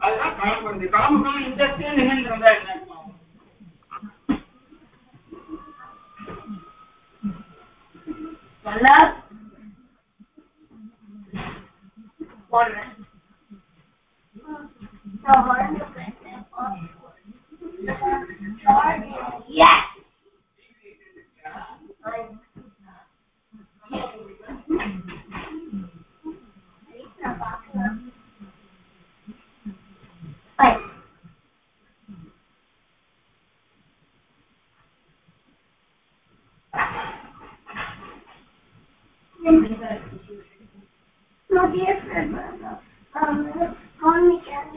அதுதான் கிளம்புறது கிளம்புக்கணும் இண்டஸ்ட்ரியே நின்றுருந்தா என்ன போடுறேன் Yes! Wait. Not um, on weekend.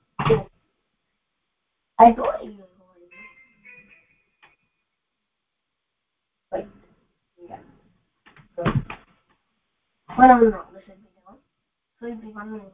I thought you were going to. Wait. Yeah. So. No, I'm not listening to down. So it'll be one minute.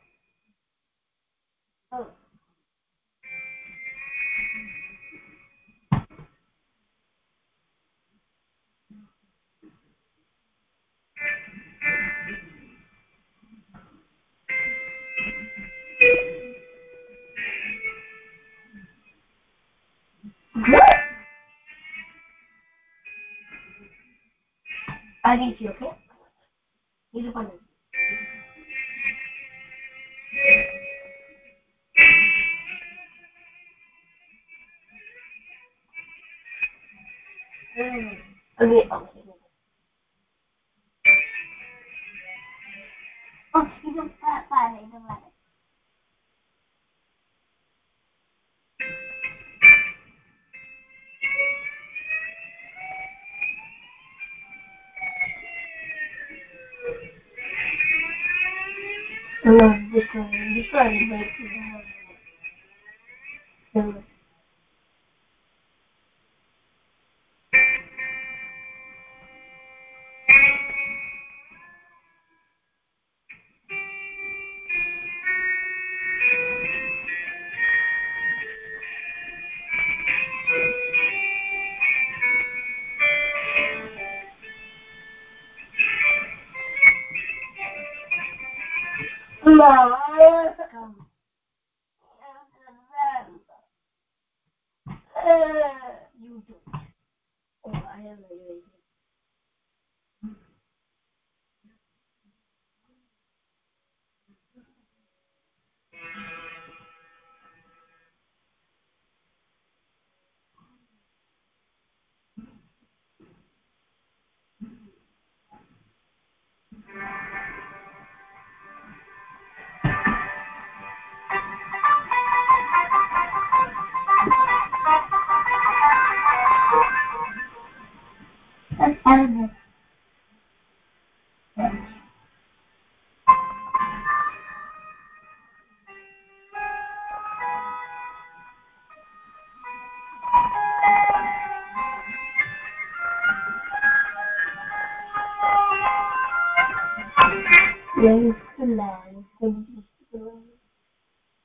Aditi, okay? Nirupanadi. Okay, one, this one is like, James Lang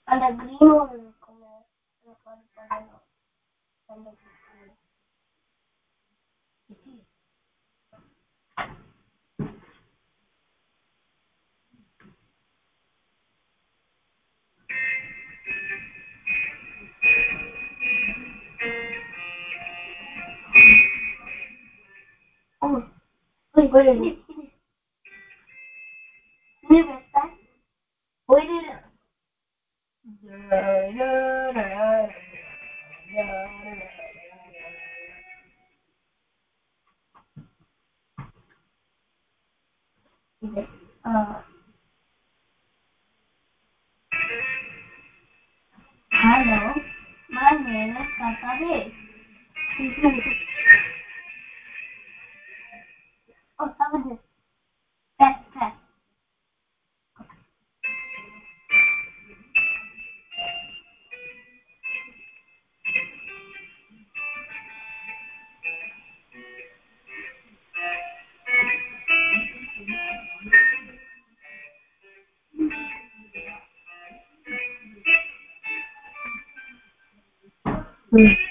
Pellegrino come reporter televisivo. Oh, poi quello lì. libertad puede Mm-hmm.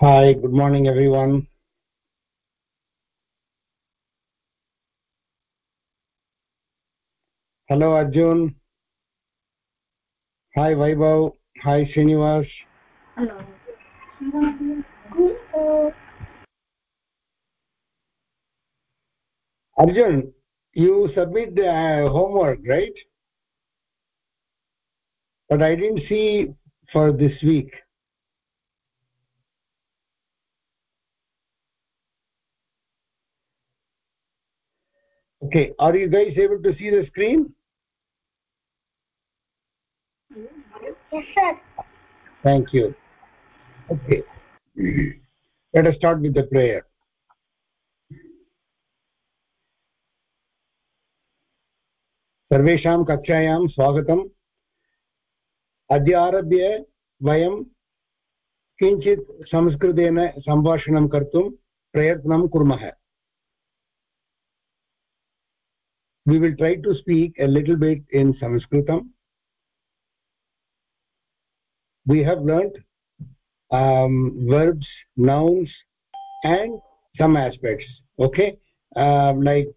Hi, good morning everyone. Hello Arjun. Hi Vaibhav. Hi Srinivas. Hello. Arjun, you submit the uh, homework, right? But I didn't see for this week. Okay, are you guys able to see the screen? Yes, sir. Thank you. Okay. Let us start with the prayer. सर्वेषां कक्षायां स्वागतम् अद्य आरभ्य वयं किञ्चित् संस्कृतेन सम्भाषणं कर्तुं प्रयत्नं कुर्मः we will try to speak a little bit in sanskritam. We have learnt um, verbs nouns and some aspects okay? Uh, like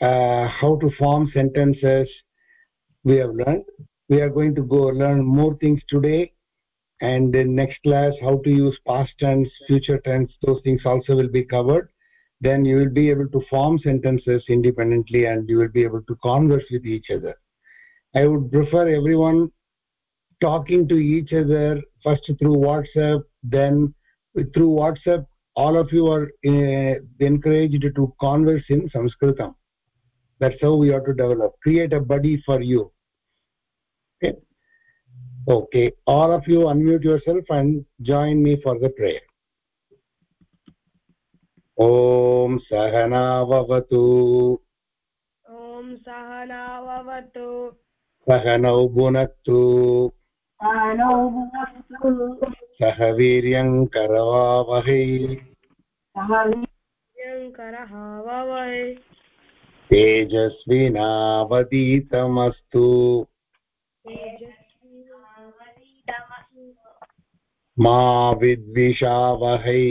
uh, how to form sentences we have learned we are going to go learn more things today. And in next class how to use past tense future tense those things also will be covered then you will be able to form sentences independently and you will be able to converse with each other. I would prefer everyone talking to each other first through whatsapp then through whatsapp all of you are uh, encouraged to converse in sanskritam. That's how we have to develop. Create a buddy for you. Okay? Okay. All of you unmute yourself and join me for the prayer ॐ सहनाववतु ॐ सहनाववतु सहनौ भुनक्तु आनौ भुवस्तु सह वीर्यङ्करवावहै ववै तेजस्विनावतीतमस्तु मा विद्विषावहै।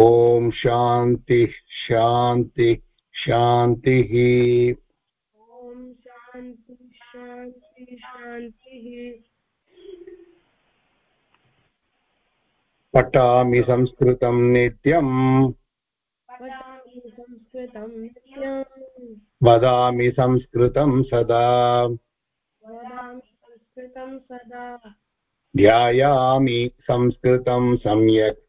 ॐ शान्तिः शान्तिः शान्तिः ॐ शान्ति शान्ति शान्तिः पठामि संस्कृतं नित्यम्। वदामि संस्कृतं नित्यम्। वदामि संस्कृतं सदा। वदामि संस्कृतं सदा। ध्यायामि संस्कृतं सम्यक्।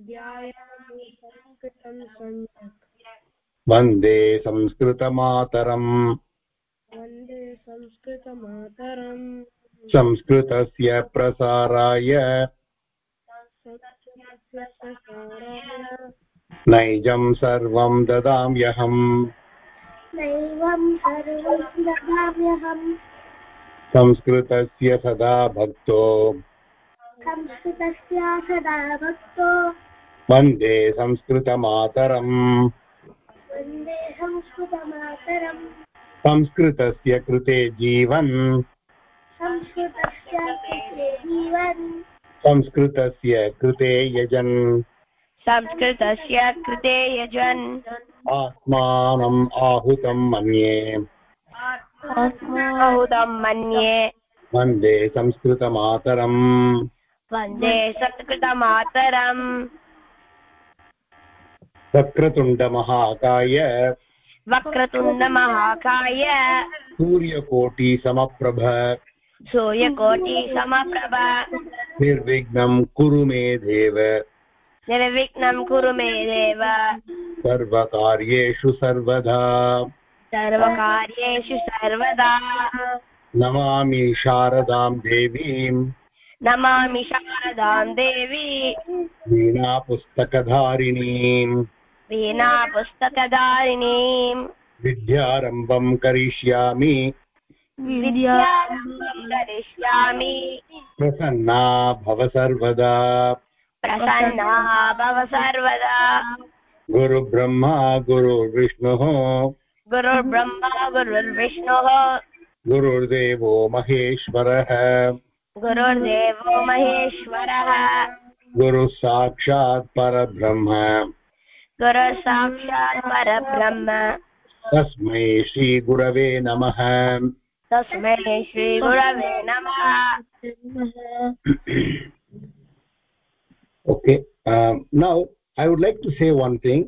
ध्यायामि संस्कृतं सम्यक्। वंदे संस्कृतमातरम्। वंदे संस्कृतमातरम्। संस्कृतस्य प्रसाराय। नैजं सर्वं ददाम्यहम्। नैवं सर्वं ददाम्यहम्। संस्कृतस्य सदा भक्तो। संस्कृतस्य सदा भक्तो वंदे संस्कृतमातरम्। वंदे संस्कृतमातरम्। संस्कृतस्य कृते जीवन्। संस्कृतस्य कृते जीवन्। संस्कृतस्य कृते यजन्। संस्कृतस्य कृते यजन्। आत्मानम् आहुतं मन्ये। बहुदं मन्ये। वंदे संस्कृतमातरम्। वंदे संस्कृतमातरम् वक्रतुण्डमहाकाय वक्रतुण्डमहाकाय सूर्यकोटिसमप्रभ। सूर्यकोटिसमप्रभ। निर्विघ्नं कुरु मे देव। निर्विघ्नं कुरु मे देव। सर्वकार्येषु सर्वदा। सर्वकार्येषु सर्वदा। नमामि शारदां देवीम्। नमामि शारदां देवी। वीणा वीणापुस्तकधारिणीम् वीणा पुस्तकधारिणीम् विद्यारम्भं करिष्यामि। विद्यां करिष्यामि। प्रसन्ना भव सर्वदा। प्रसन्ना भव सर्वदा। गुरुब्रह्मा गुरुर्विष्णुः। गुरुर्ब्रह्मा गुरुर्विष्णुः। गुरुर्देवो महेश्वरः। गुरुर्देव महेश्वरः। गुरु साक्षात् परब्रह्म। गुरु साक्षात् परब्रह्म। तस्मै श्रीगुरवे नमः। तस्मै श्रीगुरवे नमः। Okay now I would like to say one thing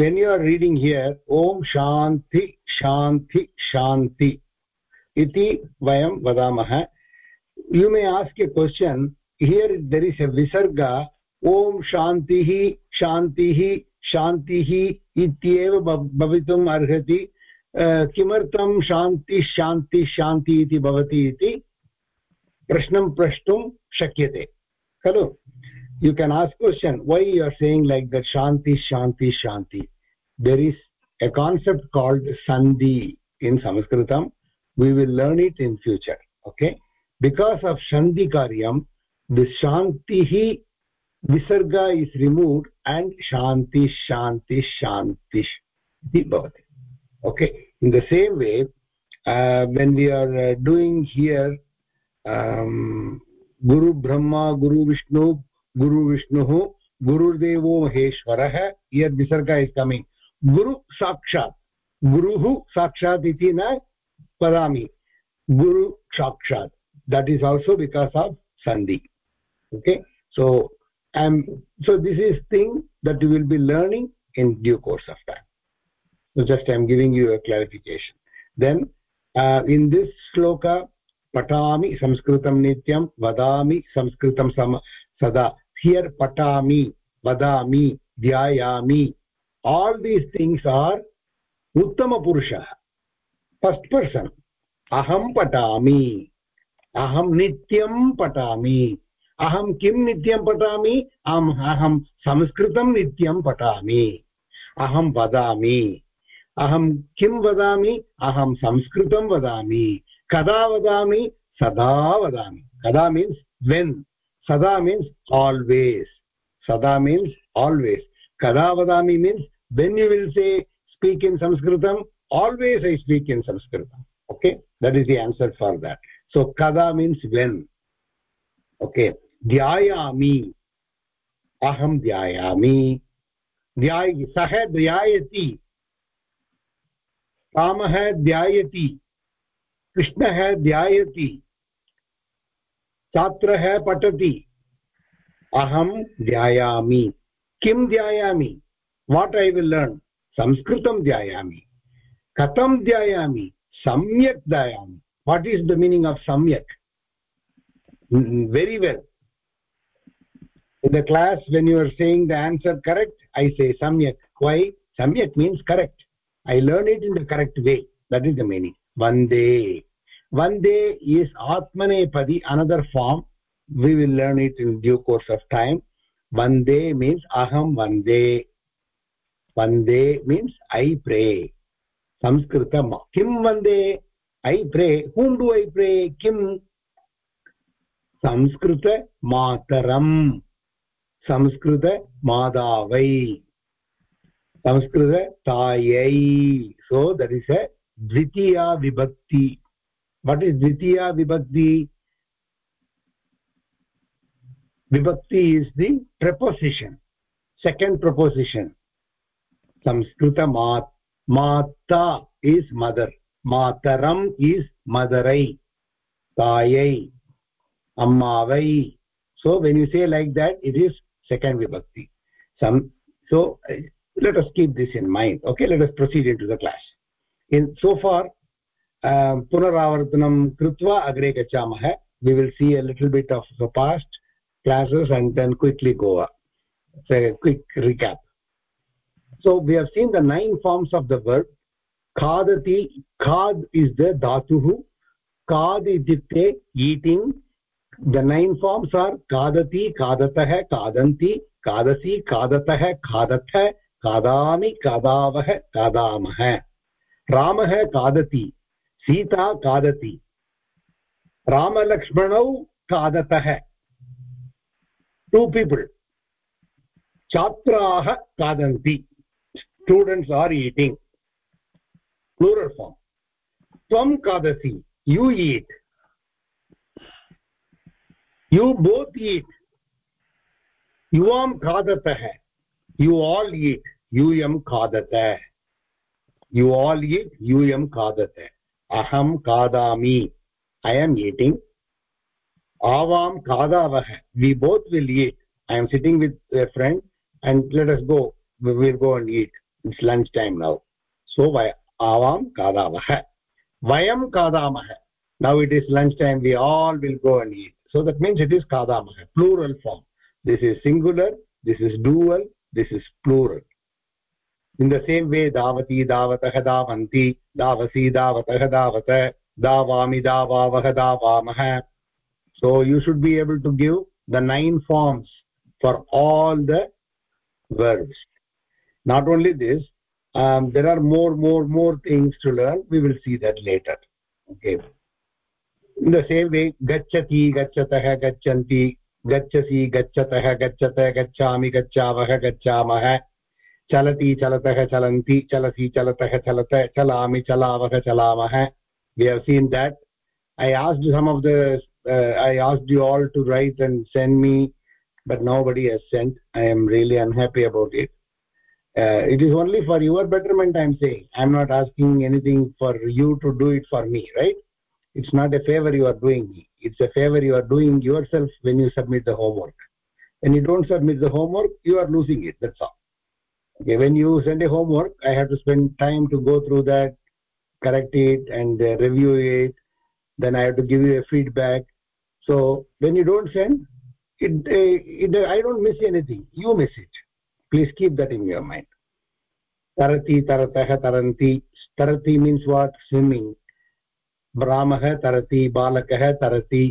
when you are reading here om shanti शांति shanti iti vayam vadamaha you may ask a question here there is a visarga om shantihi shantihi shantihi ityeva bhavitum arhati किमर्थं शान्ति शान्ति शान्ति इति भवति इति प्रश्नं प्रष्टुं शक्यते खलु you can ask question why you are saying like that shanti shanti shanti there is a concept called sandhi in sanskritam we will learn it in future okay because of sandhi karyam the shanti hi visarga is removed and shanti shanti shanti bhavati okay in the same way uh, when we are uh, doing here um, guru brahma guru vishnu guru vishnu gurudevo maheshwarah here visarga is coming guru sakshat guruhu sakshat iti na padami guru sakshat that is also because of sandhi. Okay? So um so this is thing that you will be learning in due course of time. So just i am giving you a clarification. Then uh, in this shloka patami sanskritam nityam vadami sanskritam sam sada here patami vadami dhyayami all these things are uttama purusha first person. Aham patami अहं नित्यं पठामि। अहं किं नित्यं पठामि? अहम् अहं संस्कृतं नित्यं पठामि। अहं वदामि। अहं किं वदामि? अहं संस्कृतं वदामि। कदा वदामि? सदा वदामि। कदा मीन्स् वेन् सदा मीन्स् आल्वेस् सदा मीन्स् आल्वेस् कदा वदामि means when you will say speak in संस्कृतम्. आल्वेस् ऐ स्पीक् इन् संस्कृतम्। Okay that is the answer for that so, kada means when. Okay. Dhyayami. Aham dhyayami. ध्याय सः ध्यायति रामः ध्यायति कृष्णः ध्यायति छात्रः पठति अहं ध्यायामि किं ध्यायामि वाट् ऐ विल् लर्न् संस्कृतं ध्यायामि कथं ध्यायामि सम्यक् ध्यायामि what is the meaning of samyak mm, mm, very well. In the class when you are saying the answer correct i say samyak why? Samyak means correct. I learn it in the correct way. That is the meaning. Vande. Vande is atmanepadi another form. We will learn it in due course of time. Vande means aham vande. Vande means i pray. Sanskritam kim vande? i pray whom do i pray kim sanskrit mataram Sanskrit मादावै Sanskrit तायै so that is a dvitiya vibhakti what is dvitiya vibhakti vibhakti is the preposition second preposition samskrita mat mata is mother mataram is madarai tayai ammavai so when you say like that it is second vibhakti. So uh, let us keep this in mind okay? Let us proceed into the class. In so far gachamah. We will see a little bit of the past classes and then quickly go up. So a quick recap. So we have seen the nine forms of the verb खादति, खाद् is the धातुः, खाद् इत्युक्ते eating the nine forms are खादति, खादतः, खादन्ति, खादसि, खादतः, खादथ, खादामि, खादावः, खादामः। रामः खादति, सीता खादति। रामलक्ष्मणौ खादतः। टु पीपल् छात्राः खादन्ति। Students are eating plural form त्वं खादसि you eat you both eat khadatah you all eat yum khadata you all eat yum khadata aham kadami i am eating avam kadavah we both will eat i am sitting with a friend and let us go we will go and eat it's lunch time now so avam kadavah vayam kadamah now it is lunch time we all will go and eat. So that means it is kadamah plural form. This is singular this is dual this is plural. In the same way davati davatah davanti davasi davatah davat davami davavah davamah. So you should be able to give the nine forms for all the verbs. Not only this um, there are more more more things to learn. We will see that later. Okay. In the same way gacchati gacchatah gacchanti gacchasi gachatah gachatah gacchami gachavah gachamah chalati chalatah chalanti chalasi chalatah chalatah chalami chalavah chalamah we have seen that. I asked some of the uh, i asked you all to write and send me but nobody has sent. I am really unhappy about it uh, it is only for your betterment i am saying. I am not asking anything for you to do it for me right? It's not a favor you are doing me. It's a favor you are doing yourself when you submit the homework. When you don't submit the homework you are losing it that's all. Okay when you send a homework i have to spend time to go through that correct it and uh, review it. Then i have to give you a feedback. So when you don't send it, uh, it i don't miss anything. You miss it please keep that in your mind तरति तरतः तरन्ति तरति means what swimming ब्राह्मः तरति बालकः तरति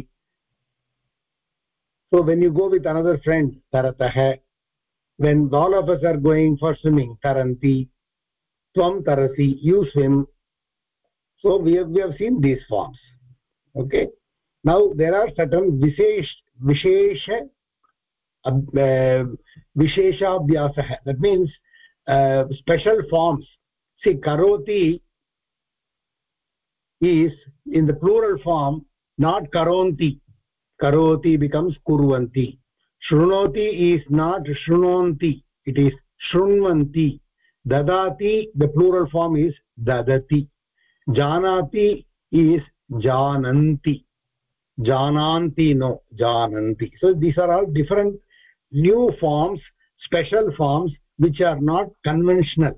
so when you go with another friend तरतः when all of us are going for swimming तरन्ति त्वं तरसि you swim so we have these forms okay now there are certain विशेष विशेष विशेषाभ्यासः। That means special forms see करोति is in the plural form not करोन्ति करोति becomes कुर्वन्ति शृणोति is not शृणोन्ति it is शृण्वन्ति ददाति द प्लूरल् फार्म् ईस् ददति जानाति ईस् जानन्ति जानन्ति नो जानन्ति so these are all different new forms special forms which are not conventional.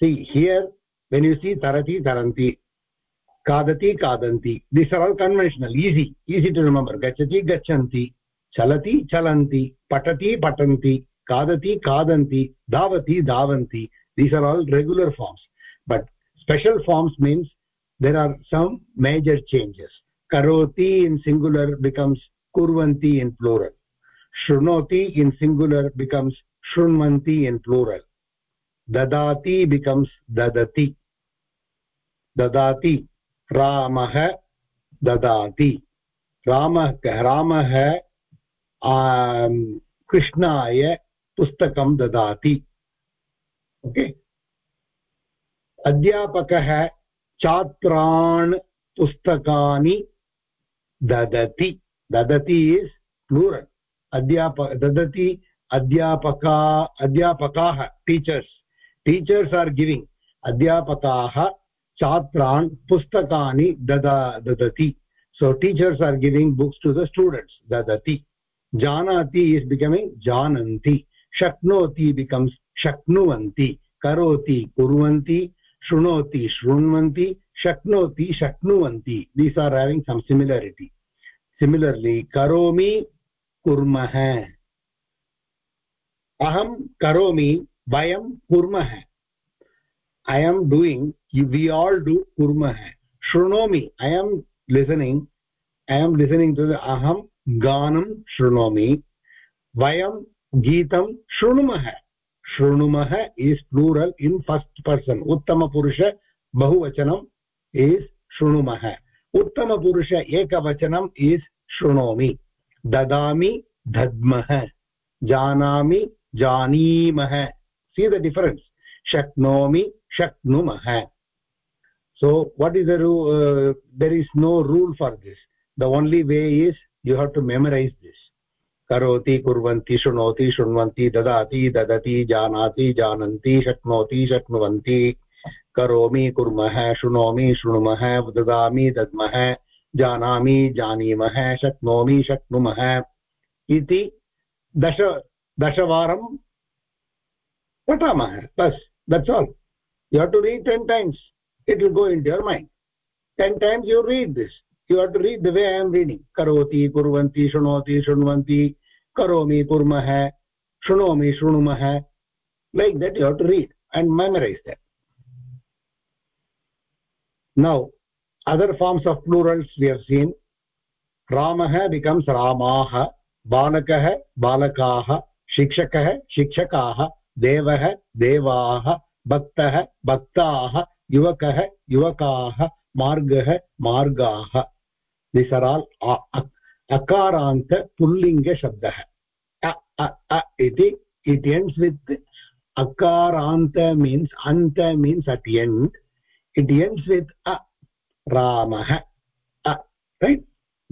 See here when you see tarati taranti kadati kadanti these are all conventional easy easy to remember. Gachati gachanti chalati chalanti patati patanti kadati kadanti davati davanti these are all regular forms. But special forms means there are some major changes. Karoti in singular becomes kurvanti in plural. शृणोति in singular becomes शृण्वन्ति in plural ददाति becomes ददति ददाति रामः ददाति रामः रामः कृष्णाय पुस्तकं ददाति ओके अध्यापकः छात्रान् पुस्तकानि ददति ददति इस् प्लूरल् अध्यापक ददति अध्यापका अध्यापकाः टीचर्स् टीचर्स् आर् गिविङ्ग् अध्यापकाः छात्रान् पुस्तकानि ददा ददति so teachers are giving books to the students dadati janati is becoming jananti shaknoti becomes shaknuvanti karoti kurvanti shrunoti shrunvanti shaknoti shaknuvanti these are having some similarity similarly karomi कुर्मः। अहं करोमि, वयं कुर्मः। I am doing we all do कुर्मः। शृणोमि I am listening I am listening to अहं गानं शृणोमि। वयं गीतं शृणुमः। शृणुमः is plural in first person उत्तमपुरुष बहुवचनम् इस् शृणुमः। उत्तमपुरुष एकवचनम् इस् शृणोमि। Dadami dadmah janami janimah see the difference shaknomi shaknumah so what is the uh, there is no rule for this the only way is you have to memorize this karoti kurvanti shunoti shunvanti dadati dadati janati jananti shaknoti shaknuvanti करोमि कुर्मः शृणोमि शृणुमः ददामि दद्मः जानामि, जानीमः, शक्नोमि, शक्नुमः इति दश, दशवारं पठामः। बस् that's all you have to read ten times it will go in to your mind ten times you read this you have to read the way I am reading करोति कुर्वन्ति शृणोति शृण्वन्ति करोमि कुर्मः शृणोमि शृणुमः like that you have to read and memorise that now other forms of plurals we have seen ramah becomes ramah balakah balakaah shikshakah shikshakaah devah devaah भक्तः भक्ताः युवकः युवकाः मार्गः मार्गाः दिस् आर् आल् अकारान्त पुल्लिङ्गशब्दः इति इट् एण्ड्स् वित् अकारान्त मीन्स् अन्त means at end it ends with अ रामः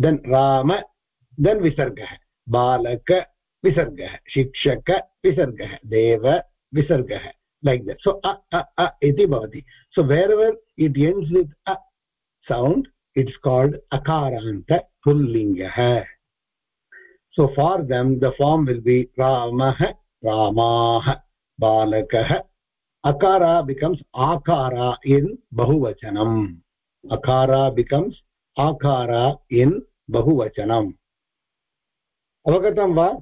देन् राम देन् विसर्गः। बालक, विसर्गः। शिक्षक, विसर्गः। देव, विसर्गः। लैक् दट् सो अ अ अ इति भवति। So where where it ends with a sound it's called अकारान्त पुल्लिङ्गः। So for them the form will be रामः, रामाः। बालकः, अकारा बिकम्स् आकारा इन बहुवचनम्। Akara becomes akara in bahuvachanam. Avagatam va?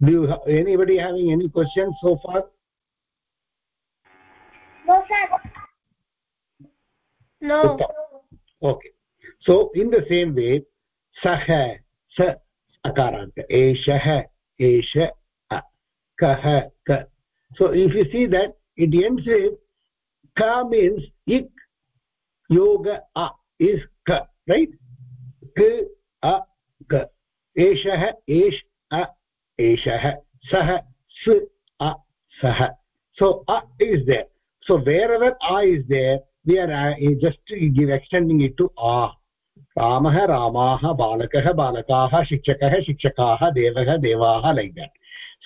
Do you have anybody having any questions so far? No sir. No. Okay. So in the same way sah sa akarant eshah esha kah ka. So if you see that it ends with ka means ik योग अ is क right क, अ, क। एषः, एष, अ, एषः। सः, स्, अ, सः। So a is there so where our uh is there we are just give extending it to आ। रामः, रामाः, बालकः, बालकाः, शिक्षकः, शिक्षकाः, देवः, देवाः लैक् देट्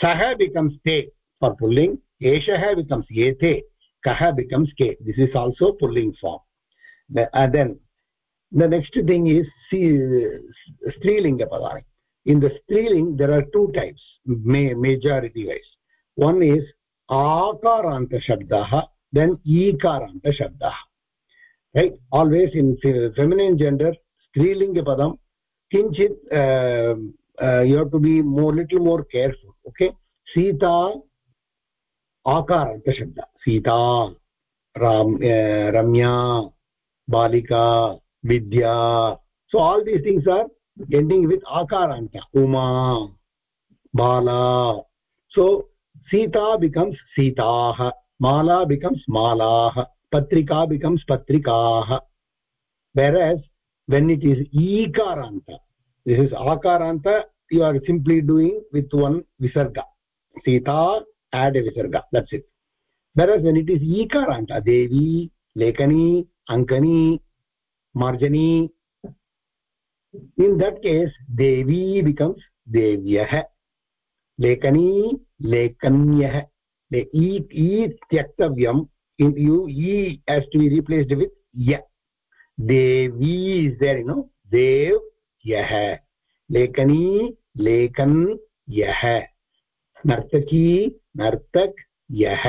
सः बिकम्स् ते फार् पुल्लिङ्ग् एषः बिकम्स् एते कः बिकम्स् के। This is also pulling form and then the next thing is strilinga padani in the striling there are two types majority wise. One is akaranta shabdah then ikaranta shabdah right? Always in feminine gender strilinga padam kinchit uh, uh, you have to be more little more careful okay? Sita akaranta shabda sita ram uh, ramya balika vidya so all these things are ending with akaranta uma bala so sita becomes sitaah mala becomes malaah patrika becomes patrikaah whereas when it is ikaranta this is akaranta you are simply doing with one visarga sita add a visarga that's it whereas when it is ikaranta devi lekani अंकनी मार्जनी in that case देवी becomes देव्यः लेखनी लेखन्यः ले ई ई त्यक्तव्यम् in you E has to be replaced with य देवी इस् देर् नो देव् यः लेखनी लेखन् यः नर्तकी नर्तक् यः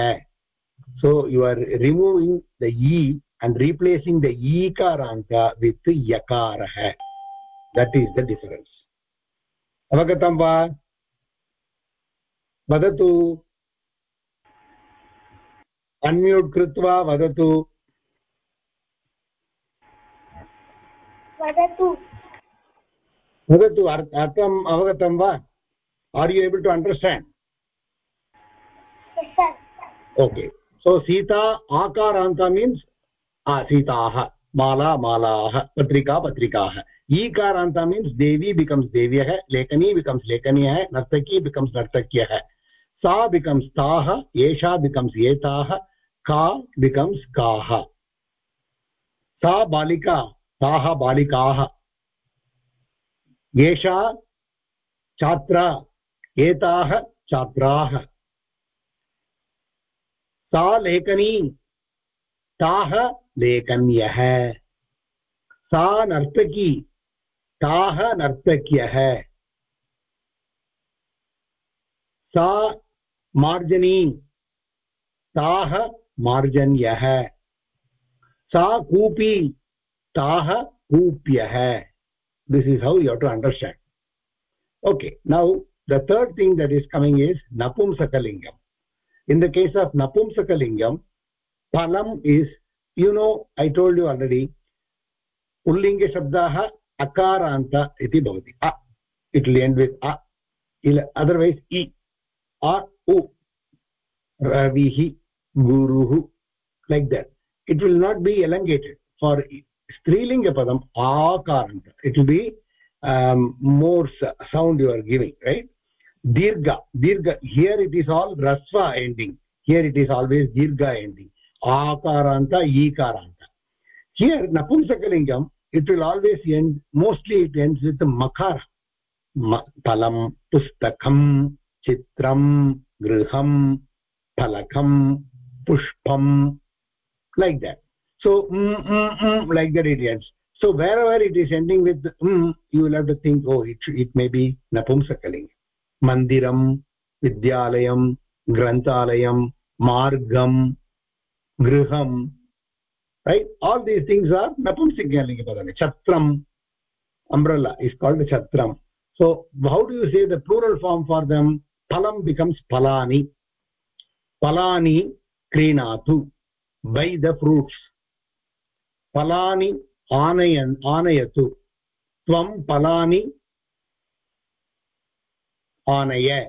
so you are removing the E and replacing the e karanta with yakarah that is the difference avagatam va vadatu unmute कृत्वा वदतु वदतु वदतु अर्थम् अवगतं वा are you able to understand yes sir okay so Sita आकारान्त means सीताः माला मालाः, पत्रिका पत्रिकाः। ईकारान्त मीन्स् देवी बिकम्स् देव्यः, लेखनी बिकम्स् लेखन्यः, नर्तकी बिकम्स् नर्तक्यः। सा बिकम्स् ताः, एषा बिकम्स् एताः, का बिकम्स् काः सा बालिका, ताः बालिकाः। एषा छात्रा, एताः छात्राः। सा लेखनी, ताः लेखन्यः सा नर्तकी, ताः नर्तक्यः। सा मार्जनी, ताः मार्जन्यः। सा कूपी, ताः कूप्यः। This is how you to understand okay now the third thing that is coming is नपुंसकलिङ्गम् in the case of नपुंसकलिङ्गम् फलम् is you know i told you already pullinge shabdah akaranta iti bhavati. It will end with a. Otherwise e. A u. Ravihi guruhu like that. It will not be elongated. For strilinga padam akaranta. It will be um, more sound you are giving right? Dirgha. Dirgha here it is all rasva ending. Here it is always dirgha ending. आकारान्त ईकारान्त always end mostly it ends with makara palam pustakam chitram griham palakam pushpam like that so mm, mm, mm, like that it ends so wherever it is ending with mm, you will have to think oh it, it may be napumsakalingam mandiram vidyalayam granthalayam margam right all these things are napumsakalinga padani chatram umbrella is called chatram so how do you say the plural form for them phalam becomes phalani phalani krinatu buy the fruits phalani anayan anayatu tvam phalani anaya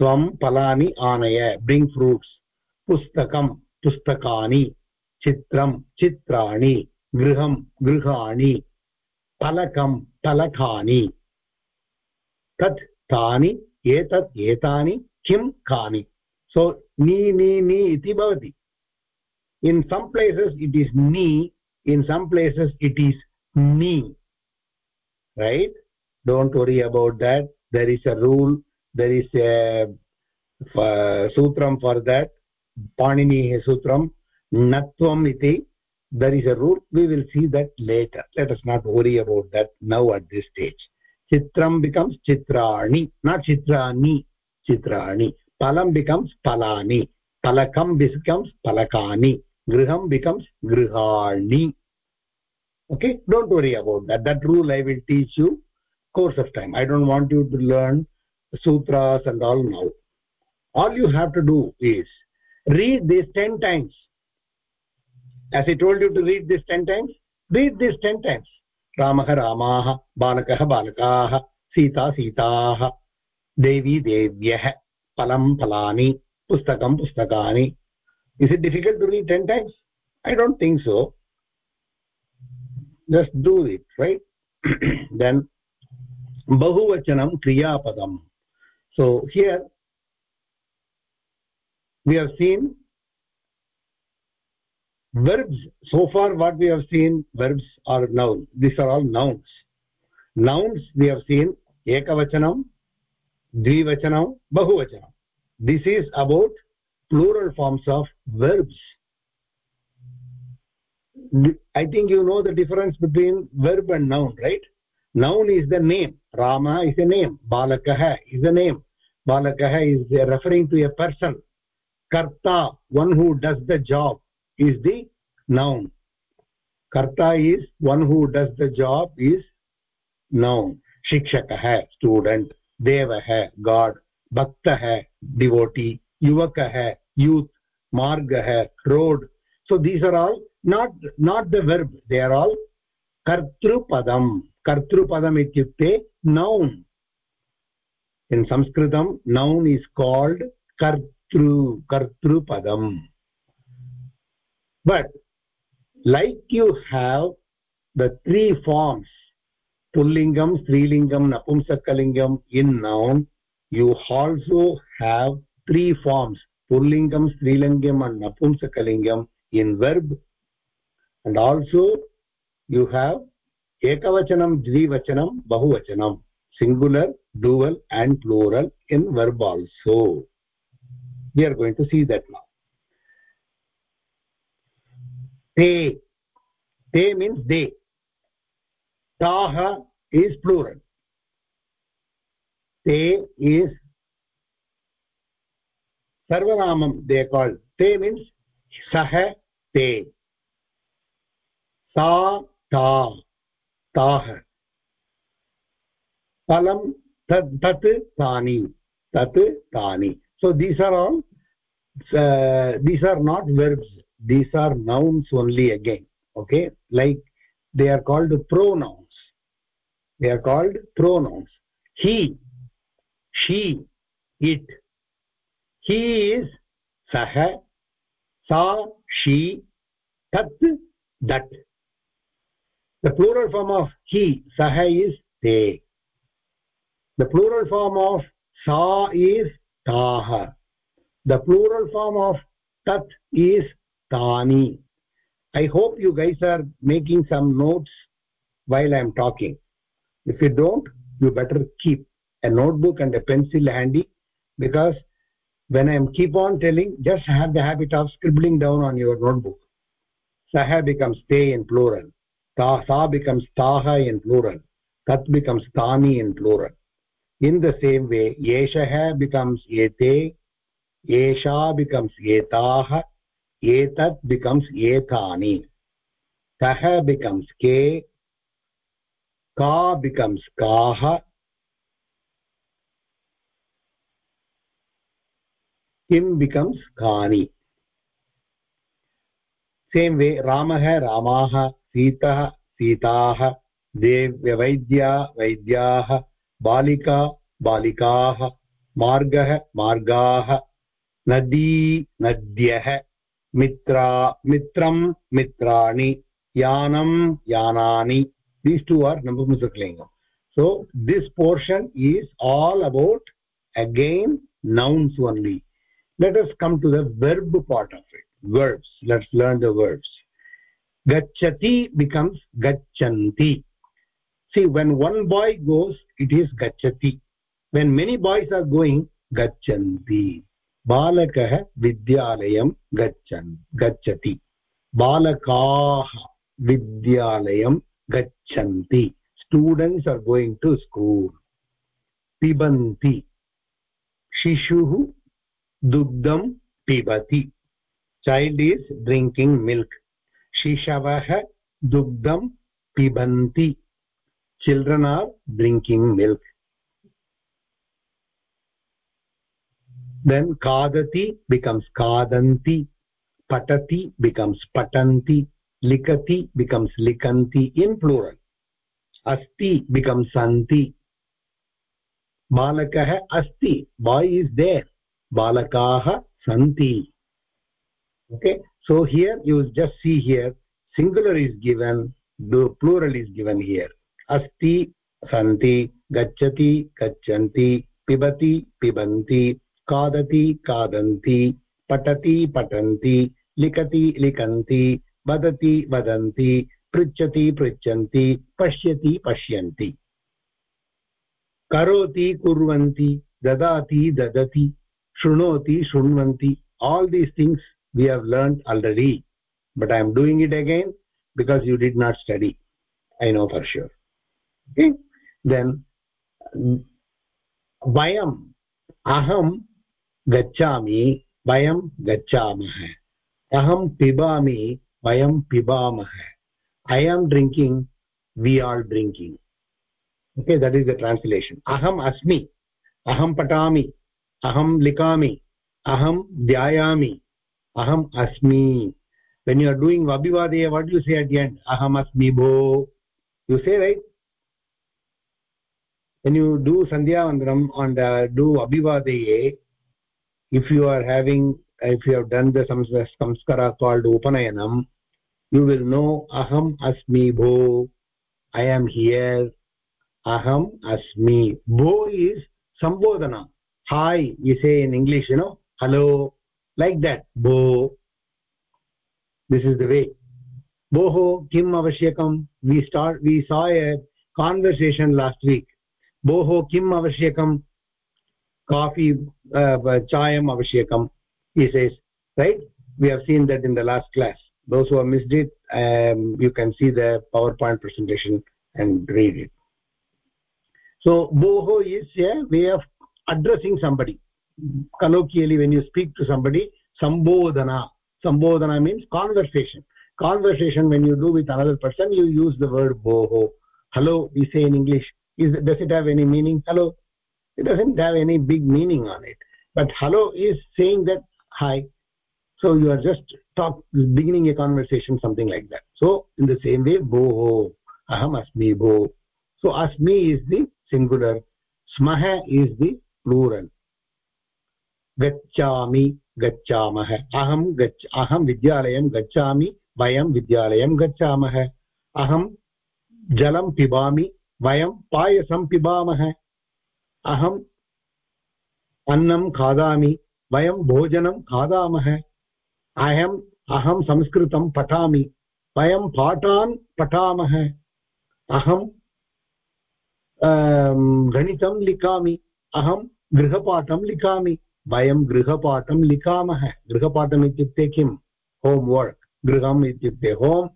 tvam phalani anaya bring fruits pustakam pustakani चित्रं चित्राणि गृहं गृहाणि फलकं फलकानि तत् तानि एतत् एतानि किं कानि? सो नी नी नी इति भवति। In some places it is knee in some places it is knee. Don't worry about that. There is a rule there is a uh, sutram for that. पाणिनीः सूत्रं नत्वम् इति there is a rule we will see that letter let us not worry about that now at this stage चित्रं becomes चित्राणि not चित्राणि चित्राणि फलं becomes फलानि फलकं बिकम्स् फलकानि गृहं बिकम्स् गृहाणि okay don't worry about that that rule I will teach you course of time I don't want you to learn sutras and all now all you have to do is read this 10 times as i told you to read this 10 times read this 10 times ramah ramaah balakah balakaah sita sitaah devi devyah palam palani pustakam pustakani is it difficult to read 10 times i don't think so just do it right then bahuvachanam kriyapadam so here we have seen verbs. So far what we have seen verbs are nouns. These are all nouns. Nouns we have seen ekavachanam dvivachanam bahuvachanam. This is about plural forms of verbs. I think you know the difference between verb and noun right? Noun is the name. Rama is a name. Balakah is a name. Balakah is referring to a person karta one who does the job is the noun karta is one who does the job is noun shikshakah student devah god bhaktah devotee yuvakah youth margah road so these are all not not the verb they are all kartrupadam kartrupadam ityukte noun in sanskritam noun is called kartru kartrupadam but like you have the three forms pullingam strilingam napumsakalingam in noun you also have three forms pullingam strilingam and napumsakalingam in verb. And also you have ekavachanam dvivachanam bahuvachanam singular dual and plural in verb also we are going to see that now te te means they taha is plural te is sarvanamam they called te means sah te sa ta ताः फलं तत् तत् तानि तत् तानि so these are all uh, these are not verbs. These are nouns only again okay? Like they are called pronouns. They are called pronouns. He she it. He is sah sa she tat that. The plural form of he sah is they. The plural form of sa is taah the plural form of tat is tani. I hope you guys are making some notes while i am talking. If you don't you better keep a notebook and a pencil handy because when i am keep on telling just have the habit of scribbling down on your notebook. Saha becomes te in plural. Ta sa becomes taha in plural. Tat becomes tani in plural. In the same way yeshah becomes ete एषा becomes एताः एतत् becomes एतानि कः becomes के? का becomes काः? किं becomes कानि? सेम् वे रामः, रामाः, सीतः, सीताः देव्यवैद्या वैद्याः, बालिका, बालिकाः, मार्गः, मार्गाः। नदी नद्यः मित्रा मित्रं मित्राणि यानं यानानि these two are napunsaklinga so this portion is all about again nouns only let us come to the verb part of it verbs let's learn the verbs gachati becomes gachanti see when one boy goes it is gachati when many boys are going gachanti बालकः विद्यालयं गच्छन्, गच्छति। बालकाः विद्यालयं गच्छन्ति। Students are going to school पिबन्ति। शिशु दुग्धम पिबति। चैल्ड् ईस् ड्रिङ्किङ्ग् मिल्क् शिशवः दुग्धं पिबन्ति। Children are drinking milk then kadati becomes kadanti patati becomes patanti likati becomes likanti in plural asti becomes santi balakah asti boy is there balakaah santi okay so here you just see here singular is given the plural is given here asti santi gacchati gachanti pibati pibanti खादती खादन्ति पटती पटती लिखती लिखन्ति वदती वदन्ति पृच्छति पृच्छन्ति पश्यति पश्यन्ति करोति कुर्वन्ति ददाति ददति, शृणोति शृण्वन्ति all these things we have learned already but I am doing it again because you did not I know for sure then वयम् अहं गच्छामि, वयं गच्छामः। अहं पिबामि, वयं पिबामः। I am drinking we are drinking okay that is the translation अहम् अस्मि, अहं पठामि, अहं लिखामि, अहं ध्यायामि, अहम् अस्मि। When you are doing अभिवादे what you say at end अहम् अस्मि भो। You say right when you do सन्ध्यावन्दनम् and do अभिवादये if you are having if you have done the samskara called upanayanam you will know aham asmi bho i am here. Aham asmi bho is sambodhana. Hi you say in english you know hello like that bho. This is the way. Boho kim avashyakam? We start we saw a conversation last week. Boho kim avashyakam coffee uh, chayam avashyakam he says right? We have seen that in the last class. Those who have missed it um, you can see the powerpoint presentation and read it. So boho is a way of addressing somebody. Colloquially when you speak to somebody sambodhana. Sambodhana means conversation. Conversation when you do with another person you use the word boho. Hello we say in english. Is does it have any meaning? Hello it doesn't have any big meaning on it but hello is saying that hi so you are just talk beginning a conversation something like that so in the same way boho aham asmi bo so asmi is the singular smah is the plural gachami gachamah aham gach aham vidyalayam gachami vayam vidyalayam gachamah aham jalam pibami vayam payasam pibamah aham अन्नं खादामि, वयं भोजनं खादामः। अहम् अहं संस्कृतं पठामि, वयं पाठान् पठामः। अहं गणितं लिखामि, अहं गृहपाठं लिखामि, वयं गृहपाठं लिखामः। गृहपाठम् इत्युक्ते किं होम् वर्क् गृहम् इत्युक्ते होम्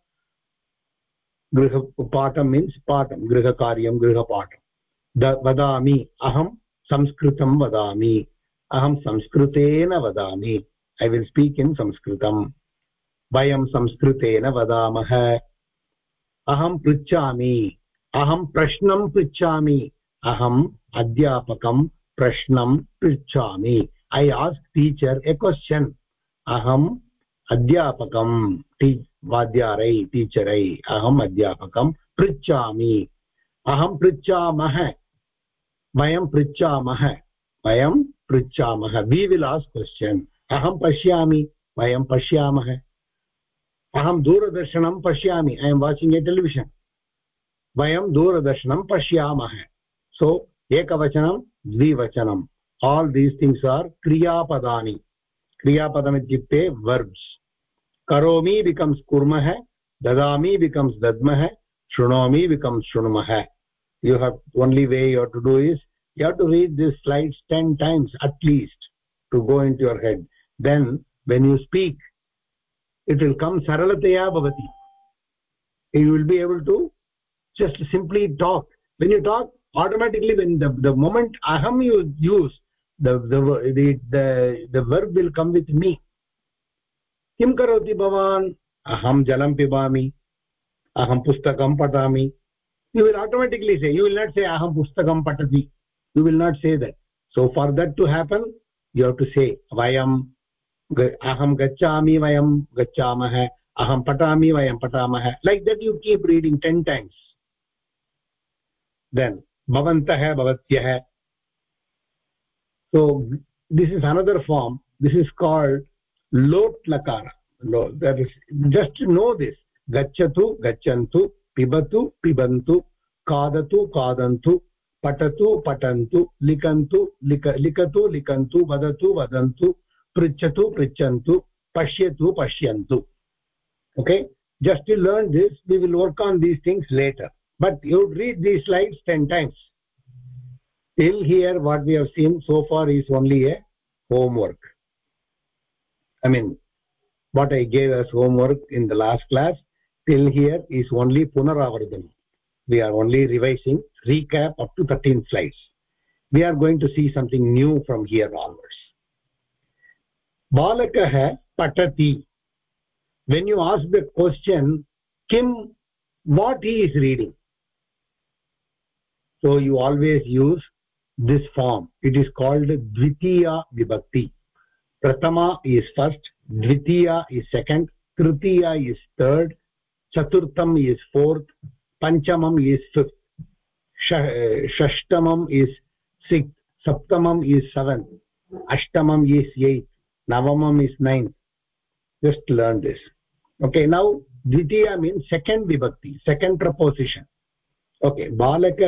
गृहपाठं मीन्स् पाठं, गृहकार्यं गृहपाठं वदामि, अहं संस्कृतं वदामि। अहं संस्कृतेन वदामि। ऐ विल् स्पीक् इन् संस्कृतं वयं संस्कृतेन वदामः। अहं पृच्छामि। अहं प्रश्नं पृच्छामि। अहम् अध्यापकं प्रश्नं पृच्छामि। I ask teacher a question अहम् अध्यापकं टी, वाद्यारै टीचरै अहम् अध्यापकं पृच्छामि। अहं पृच्छामः। वयं पृच्छामः। वयं पृच्छामः। वि विल् आस्क् क्वश्चन् अहं पश्यामि। वयं पश्यामः। अहं दूरदर्शनं पश्यामि। I am watching a television वयं दूरदर्शनं पश्यामः। सो एकवचनं द्विवचनम् आल् दीस् थिङ्ग्स् आर् क्रियापदानि। क्रियापदम् इत्युक्ते वर्ब्स् करोमि बिकम्स् कुर्मः। ददामि बिकम्स् दद्मः। शृणोमि बिकम्स् शृणुमः। You have only way you have to do is you have to read these slides 10 times at least to go into your head. Then when you speak it will come saralataya bhavati. You will be able to just simply talk. When you talk automatically when the the moment aham you use the the the the, the verb will come with me. Kim karoti bhavan? Aham jalam pibami. Aham pustakam patami you will automatically say you will not say aham pustakam patati you will not say that so for that to happen you have to say vayam अहं गच्छामि वयं गच्छामः अहं पठामि वयं पठामः like that you keep reading ten times then भवन्तः भवत्यः so this is another form this is called lot lakara no, that is just know this gachatu पिबतु, पिबन्तु, खादतु, खादन्तु, पठतु, पठन्तु, लिखन्तु, लिख, लिखतु, लिखन्तु, वदतु, वदन्तु, पृच्छतु, पृच्छन्तु, पश्यतु, पश्यन्तु. Okay just you learn this we will work on these things later but you read these lights ten times till here what we have seen so far is only a homework I mean what I gave us homework in the last class till here is only punaravartan we are only revising recap up to 13 slides. We are going to see something new from here onwards. Balakah patati. When you ask the question kim what he is reading? So you always use this form. It is called dvitiya vibhakti. Prathama is first dvitiya is second tritiya is third चतुर्थम is fourth पञ्चमम् is fifth षष्टमम् is sixth सप्तमम् is seventh अष्टमम् is eighth नवमम् is ninth just learn this okay now द्वितीय mean second विभक्ति second preposition okay बालक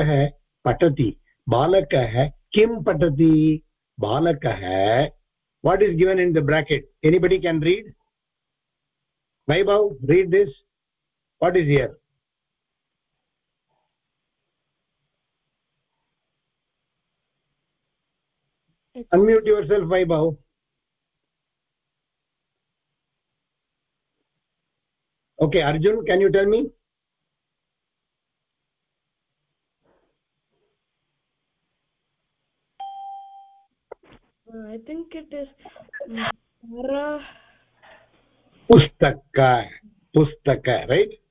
पठति, बालकः किं बालक है what is given in the bracket anybody can read Vaibhav read this what is here unmute yourself vaibhav okay arjun can you tell me Uh, I think it is mm, para pustaka pustaka right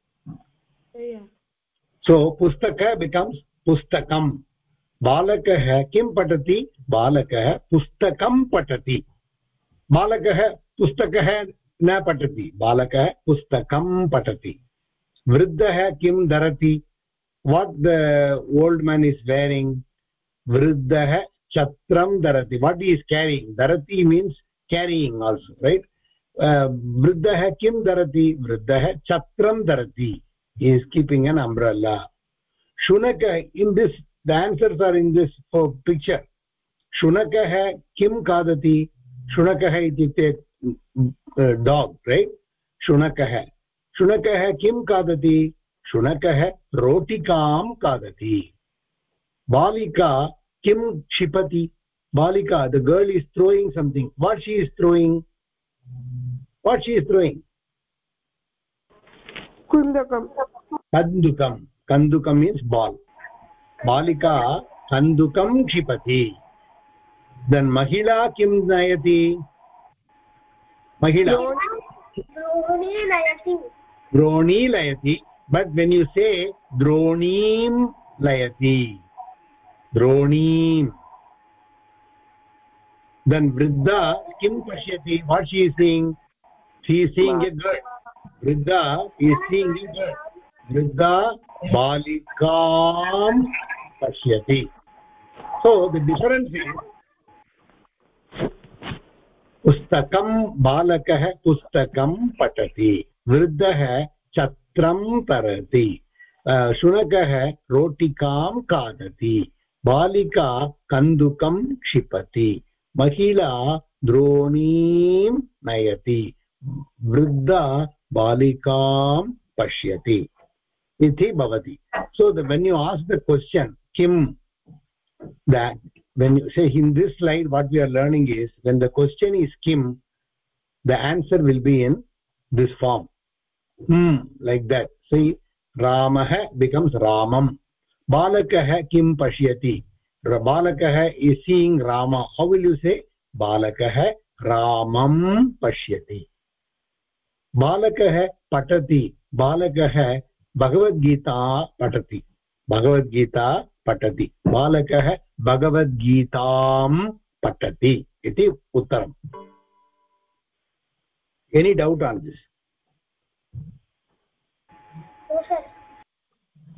so, pustaka becomes pustakam. बालकः किं पठति बालकः पुस्तकं पठति बालकः पुस्तकः न पठति बालकः पुस्तकं पठति वृद्धः किं धरति what the old man is wearing वृद्धः छत्रं धरति वाट् ఈस् केरिङ्ग् धरति मीन्स् केरियिङ्ग् आल्सो रैट् वृद्धः किं धरति वृद्धः छत्रं धरति is keeping an umbrella shunaka in this the answers are in this oh, picture shunakah kim kadati shunakah ityukte dog right shunakah shunakah kim kadati shunakah rotikam kadati balika kim kshipati balika the girl is throwing something what she is throwing what she is throwing kundakam kandukam kandukam means ball. बालिका कन्दुकं क्षिपति। Then महिला किं नयति? महिला। द्रोणी नयति। द्रोणी लयति। But when you से द्रोणीं लयति द्रोणीं। देन् वृद्धा किं पश्यति? What she seeing she seeing a girl वृद्धा वृद्धा बालिकां पश्यति। The difference is, पुस्तकं बालकः पुस्तकं पठति। वृद्धः छत्रं तरति। शुनकः रोटिकां खादति। बालिका कन्दुकं क्षिपति। महिला द्रोणीं नयति। वृद्धा बालिकां पश्यति इति भवति. सो the when you ask the question किं that when you say in this light what you are learning is when the question is किं the answer will be in this form like that see रामः becomes रामम् बालकः किं पश्यति बालकः is seeing Ram how will you say बालकः रामं पश्यति balakah patati balakah भगवद्गीता पठति भगवद्गीता पठति बालकः भगवद्गीतां पठति इति उत्तरम्। Any doubt on this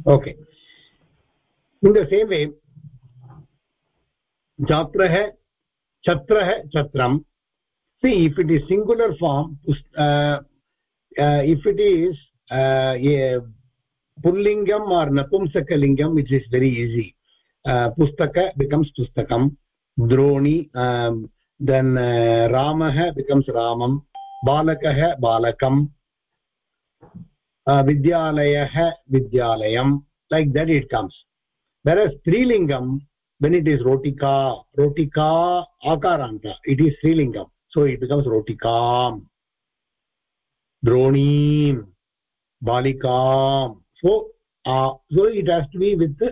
okay in the same way छात्रः छत्रः छत्रं see if it is singular Uh, if it is uh, a pullingam or napumsakalingam it is very easy. Uh, pustaka becomes pustakam. Droni um, then uh, ramah becomes ramam. Balakah balakam. Uh, vidyalayah vidyalayam like that it comes. Whereas trilingam when it is rotika rotika akaranta it is trilingam so it becomes rotikam. द्रोणी बालिका so so it has to be with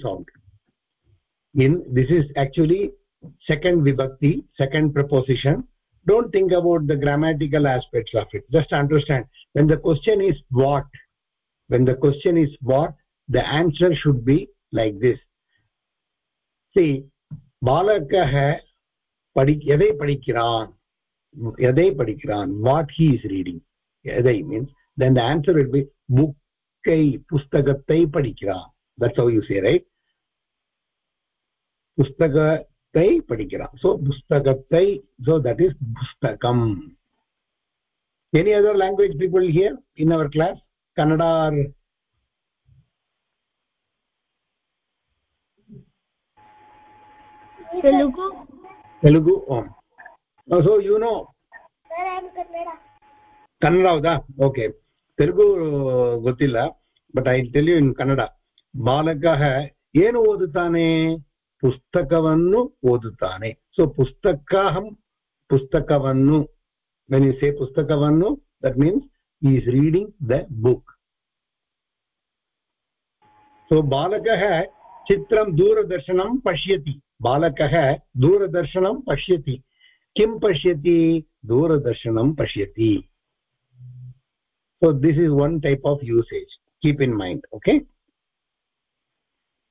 sound in this is actually second विभक्ति second preposition don't think about the grammatical aspects of it just understand when the question is what when the question is what the answer should be like this see बालकः पडि यदे पडिकिरान् yadai padikkiran what he is reading yadai means then the answer will be book புக்கை புஸ்தகத்தை படிக்கிறான் that's how you say right புஸ்தகத்தை படிக்கிறான் so புஸ்தகத்தை so that is pustakam any other language people here in our class kannada or telugu telugu oh. Uh, so you know sir i am kannada. Kannada hauda okay. telugu uh, but i tell you in kannada. ಬಾಲಕಃ ಏನು ಓದುತ್ತಾನೆ? ಪುಸ್ತಕವನ್ನು ಓದುತ್ತಾನೆ. So ಪುಸ್ತಕ ಪುಸ್ತಕವನ್ನು. When you say ಪುಸ್ತಕವನ್ನು that means he is reading the book. So balakah ಚಿತ್ರಂ ದೂರದರ್ಶನಂ ಪಶ್ಯತಿ. ಬಾಲಕಃ ದೂರದರ್ಶನಂ पश्यति. किं पश्यति? दूरदर्शनं पश्यति. So this is one type of usage. Keep in mind okay?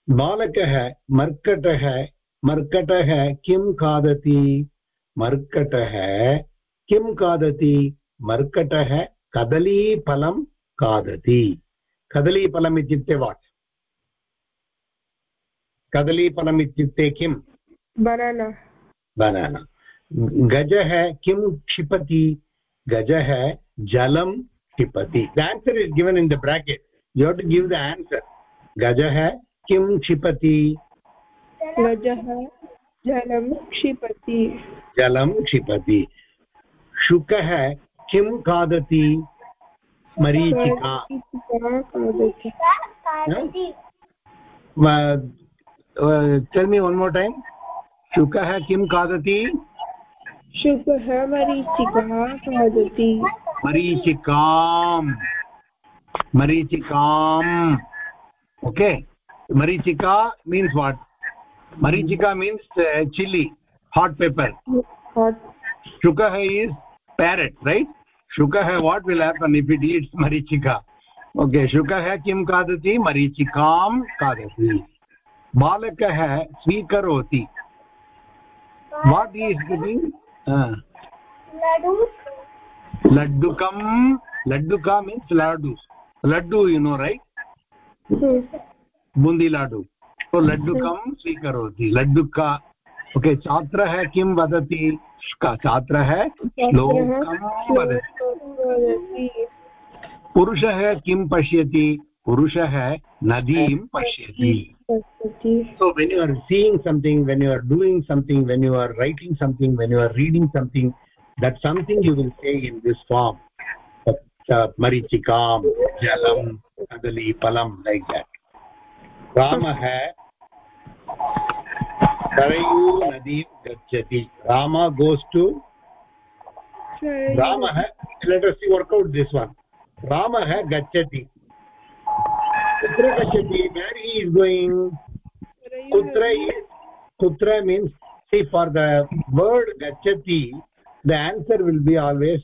बालकः मर्कटः मर्कटः किं खादति? मर्कटः किं खादति? मर्कटः कदलीफलं खादति. कदलीफलम् इत्युक्ते वाट् कदलीफलम् इत्युक्ते किम्? Banana. बनाना गजः किं क्षिपति? गजः जलं क्षिपति। The answer is given in the bracket you have to give the answer गजः किं क्षिपति? गजः जलं क्षिपति। जलं क्षिपति। शुकः किं खादति? मरीचिका। Tell me one more time शुकः किं खादति? शुभः मरीचिका वदति मरीचिकाम् ओके मरीचिका मीन्स वाट् मरीचिका मीन्स् चिल्लि हाट् पेपर् शुकः is parrot right शुकः what will happen if it मरीचिका ओके शुकः किं खादति मरीचिकां खादति बालकः स्वीकरोति वाट् ईस् लड्डुकम् लड्डुका means laddu laddu you know right boondi laddu लड्डुकं स्वीकरोति लड्डुका ओके छात्रः किं वदति छात्र श्लोकं वदति पुरुषः किं पश्यति पुरुषः नदीं पश्यति so when you are seeing something when you are doing something when you are writing something when you are reading something that something you will say in this form. Uh, marichikam jalam kadali palam like that. Ramah sarayu nadim gacchati. Rama goes to ramah let us see work out this one. Ramah gacchati कुत्र गच्छति where he is गच्छति the answer will be always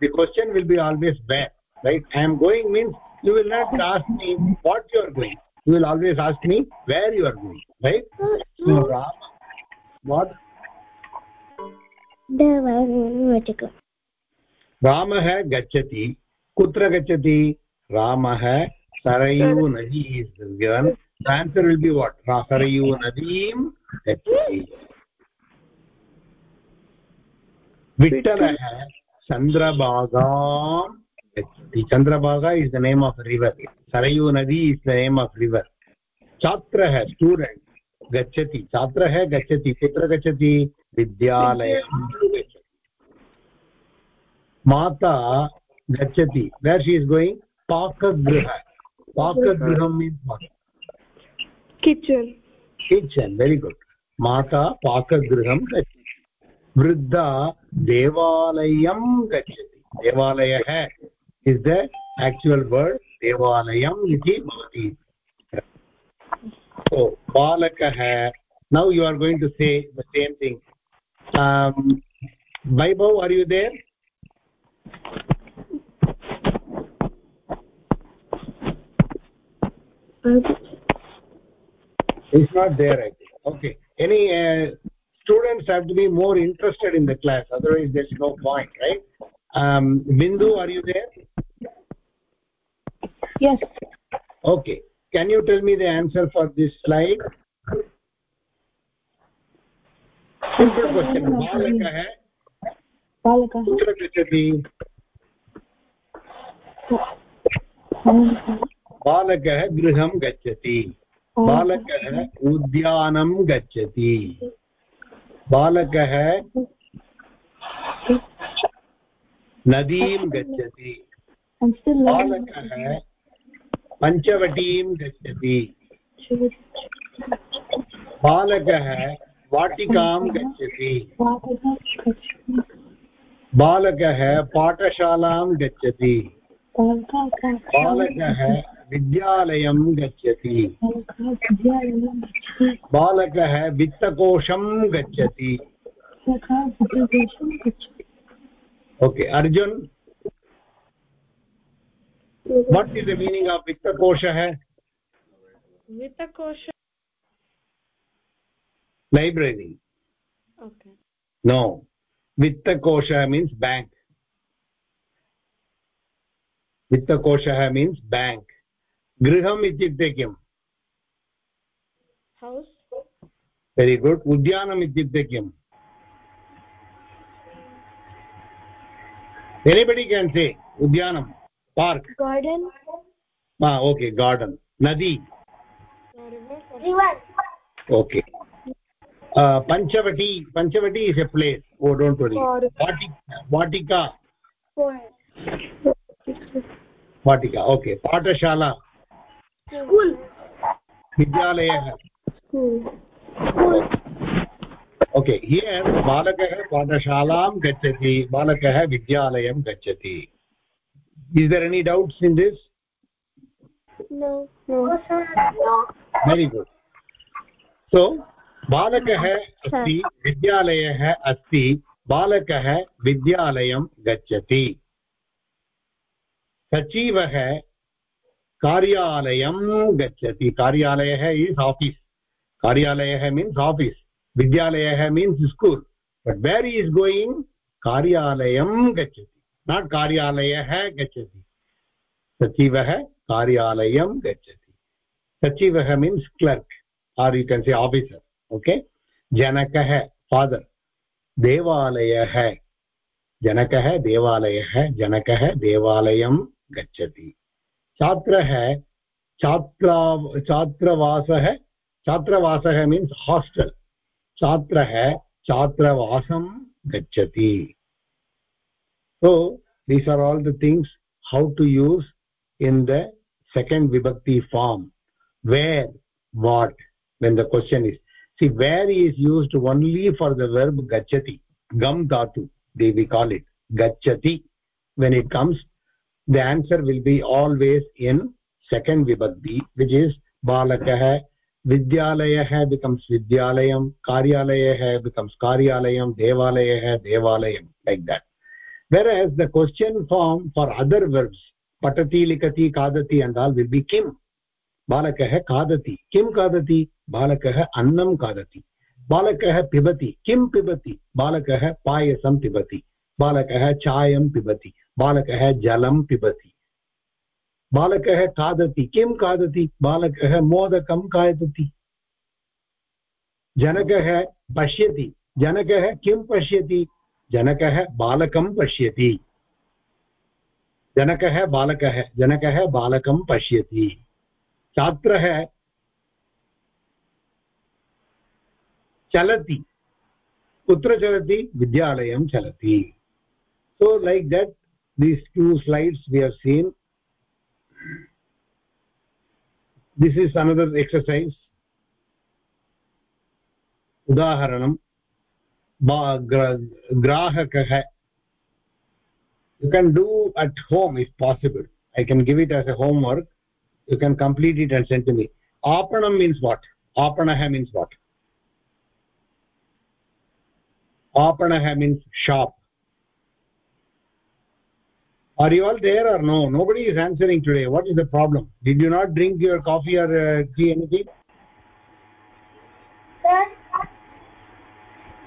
the question will be always where right I am going means you will not ask me what you are going you will always ask me where you are going right रामः गच्छति कुत्र गच्छति रामः सरयू नदी is given. The answer will be what? नदीं गच्छति विठ्ठलः चन्द्रभागां गच्छति Chandrabhaga is the name of river. Saryu नदी is the name of river. छात्रः स्टूडेण्ट् गच्छति छात्रः गच्छति कुत्र गच्छति विद्यालयं माता गच्छति वेर् शी इस् गोयिङ्ग् पाकगृह पाकगृहं means what kitchen kitchen very good माता पाकगृहं गच्छति वृद्धा देवालयं गच्छति देवालयः इस् द आक्चुवल् वर्ड् देवालयम् इति भवति so balakah. Now you are going to say the same thing. Um vaibhav are you there? it's not there I think. okay. Any uh, students have to be more interested in the class otherwise there's no point right? Um bindu are you there? Yes. Okay. Can you tell me the answer for this slide? Simple question. Balakah balakah kutra gachati बालकः गृहं गच्छति। बालकः उद्यानं गच्छति। बालकः नदीं गच्छति. बालकः पञ्चवटीं गच्छति। बालकः वाटिकां गच्छति। बालकः पाठशालां गच्छति। बालकः विद्यालयं गच्छति। बालकः वित्तकोशं गच्छति। Okay Arjun what is the meaning of वित्तकोशः वित्तकोश लैब्ररी नो वित्तकोशः मीन्स् बेङ्क् वित्तकोशः मीन्स् बेङ्क् गृहम् इत्युक्ते किम्? हौस् वेरि गुड् उद्यानम् इत्युक्ते किम्? एनिबडि केन् से उद्यानं पार्क् गार्डन् ओके गार्डन् नदी okay Panchavati Panchavati is a place oh don't worry वाटिका वाटिका ओके पाठशाला school विद्यालयः। ओके हियर् बालकः पाठशालां गच्छति बालकः विद्यालयं गच्छति। Is there any doubts in this very good so बालकः अस्ति विद्यालयः अस्ति बालकः विद्यालयं गच्छति। सचिवः कार्यालयं गच्छति। कार्यालयः इस् आफीस् कार्यालयः मीन्स् आफीस् विद्यालयः means school but where is going कार्यालयं गच्छति। नाट् कार्यालयः गच्छति। सचिवः कार्यालयं गच्छति। सचिवः means clerk are you can say officer okay जनकः फादर् देवालयः, जनकः देवालयः, जनकः, देवालयं गच्छति। छात्र है छात्रा, छात्रवास है छात्रवास है मीन्स हॉस्टल छात्र है छात्रवासम गच्छति. So these are all the things how to use in the second विभक्ति form where what when the question is see where is use only for the verb गच्छति गम धातु दे वी कॉल इट गच्छति when it comes the answer will be always in second vibhakti which is balakah vidyalayah becomes vidyalayam karyalayah becomes karyalayam devalayah devalayam like that whereas the question form for other verbs patati likati kadati and all will be kim balakah kadati kim kadati balakah annam kadati balakah pibati kim pibati balakah payasam pibati balakah chayam pibati balakah jalam pibati बालकः खादति, किं खादति? बालकः मोदकं खादति। जनकः पश्यति, जनकः किं पश्यति? जनकः बालकं पश्यति। जनकः बालकः, जनकः बालकं पश्यति। छात्रः चलति, कुत्र चलति? विद्यालयं चलति। So like that these two slides we have seen. This is another exercise. Udaharanam grahakah you can do at home if possible. I can give it as a homework. You can complete it and send to me. Apanam means what? Apanah means what? Apanah means shop are you all there or no? Nobody is answering today. What is the problem? Did you not drink your coffee or uh, tea anything?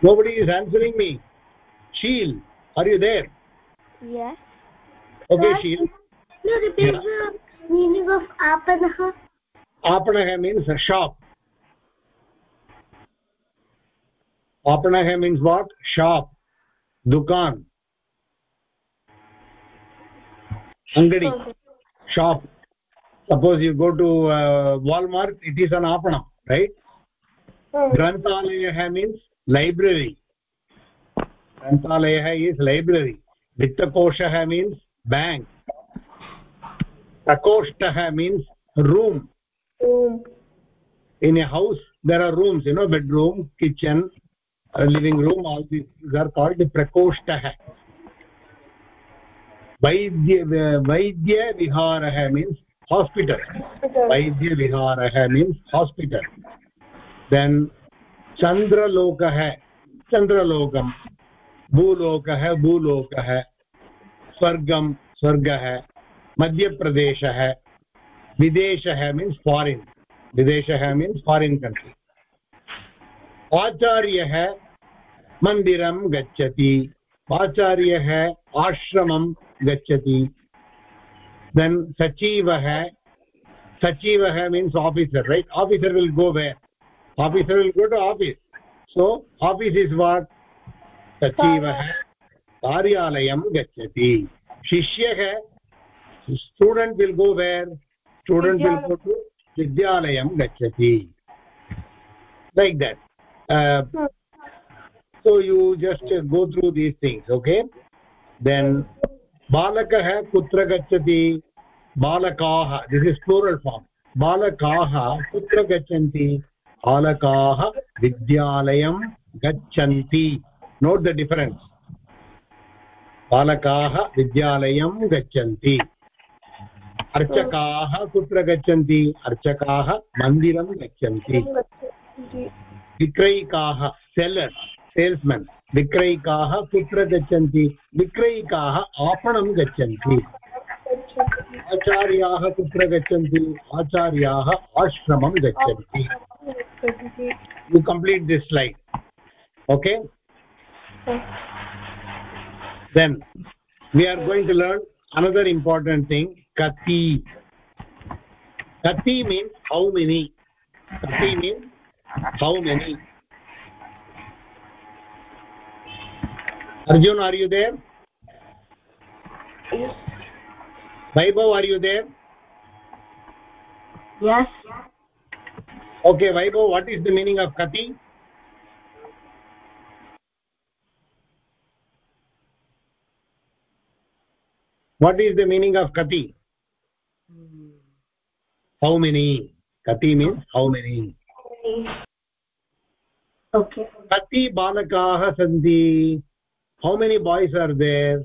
Nobody is answering me. Sheel are you there? Yes. Okay sheel no repeat the meaning of apanah? Apanah means a shop. Apanah means what? Shop. Dukan angadi shop suppose you go to uh, walmart it is an apanam right granthalayah means library granthalayah is library vittakoshah means bank prakoshtah means room room in a house there are rooms you know bedroom kitchen uh, living room all these are called prakoshtah वैद्य वैद्य विहार है means hospital वैद्य वैद्यविहारः means hospital वैद्यविहारः means hospital then चन्द्रलोकः चन्द्रलोकं भूलोकः भूलोकः स्वर्गं स्वर्गः मध्यप्रदेशः विदेशः मीन्स् फारिन् विदेशः मीन्स् फारिन् कण्ट्रि आचार्यः मन्दिरं गच्छति आचार्यः आश्रम गच्छति। देन् सचिवः सचिवः means officer right officer will go where officer will go to office so office is what सचिवः, कार्यालयं गच्छति। शिष्यः student will go where student will go to विद्यालयं गच्छति। Like that so, you just go through these things, okay? Then बालकः कुत्र गच्छति। बालकाः this is plural form बालकाः कुत्र गच्छन्ति। बालकाः विद्यालयं गच्छन्ति। नोट् द डिफरेन्स् बालकाः विद्यालयं गच्छन्ति। अर्चकाः कुत्र गच्छन्ति। अर्चकाः मन्दिरं गच्छन्ति। विक्रयिकाः सेलर् सेल्स्मेन् विक्रयिकाः कुत्र गच्छन्ति? विक्रयिकाः आपणं गच्छन्ति। आचार्याः कुत्र गच्छन्ति? आचार्याः आश्रमं गच्छन्ति। You complete this line okay then we are going to learn another important thing कति कति मीन्स् हौ मेनि कति means how many arjun are you there? Yes. vaibhav are you there? Yes. Okay vaibhav what is the meaning of kati? What is the meaning of kati? How many? Kati means how many? Okay. Kati balakaah santi how many boys are there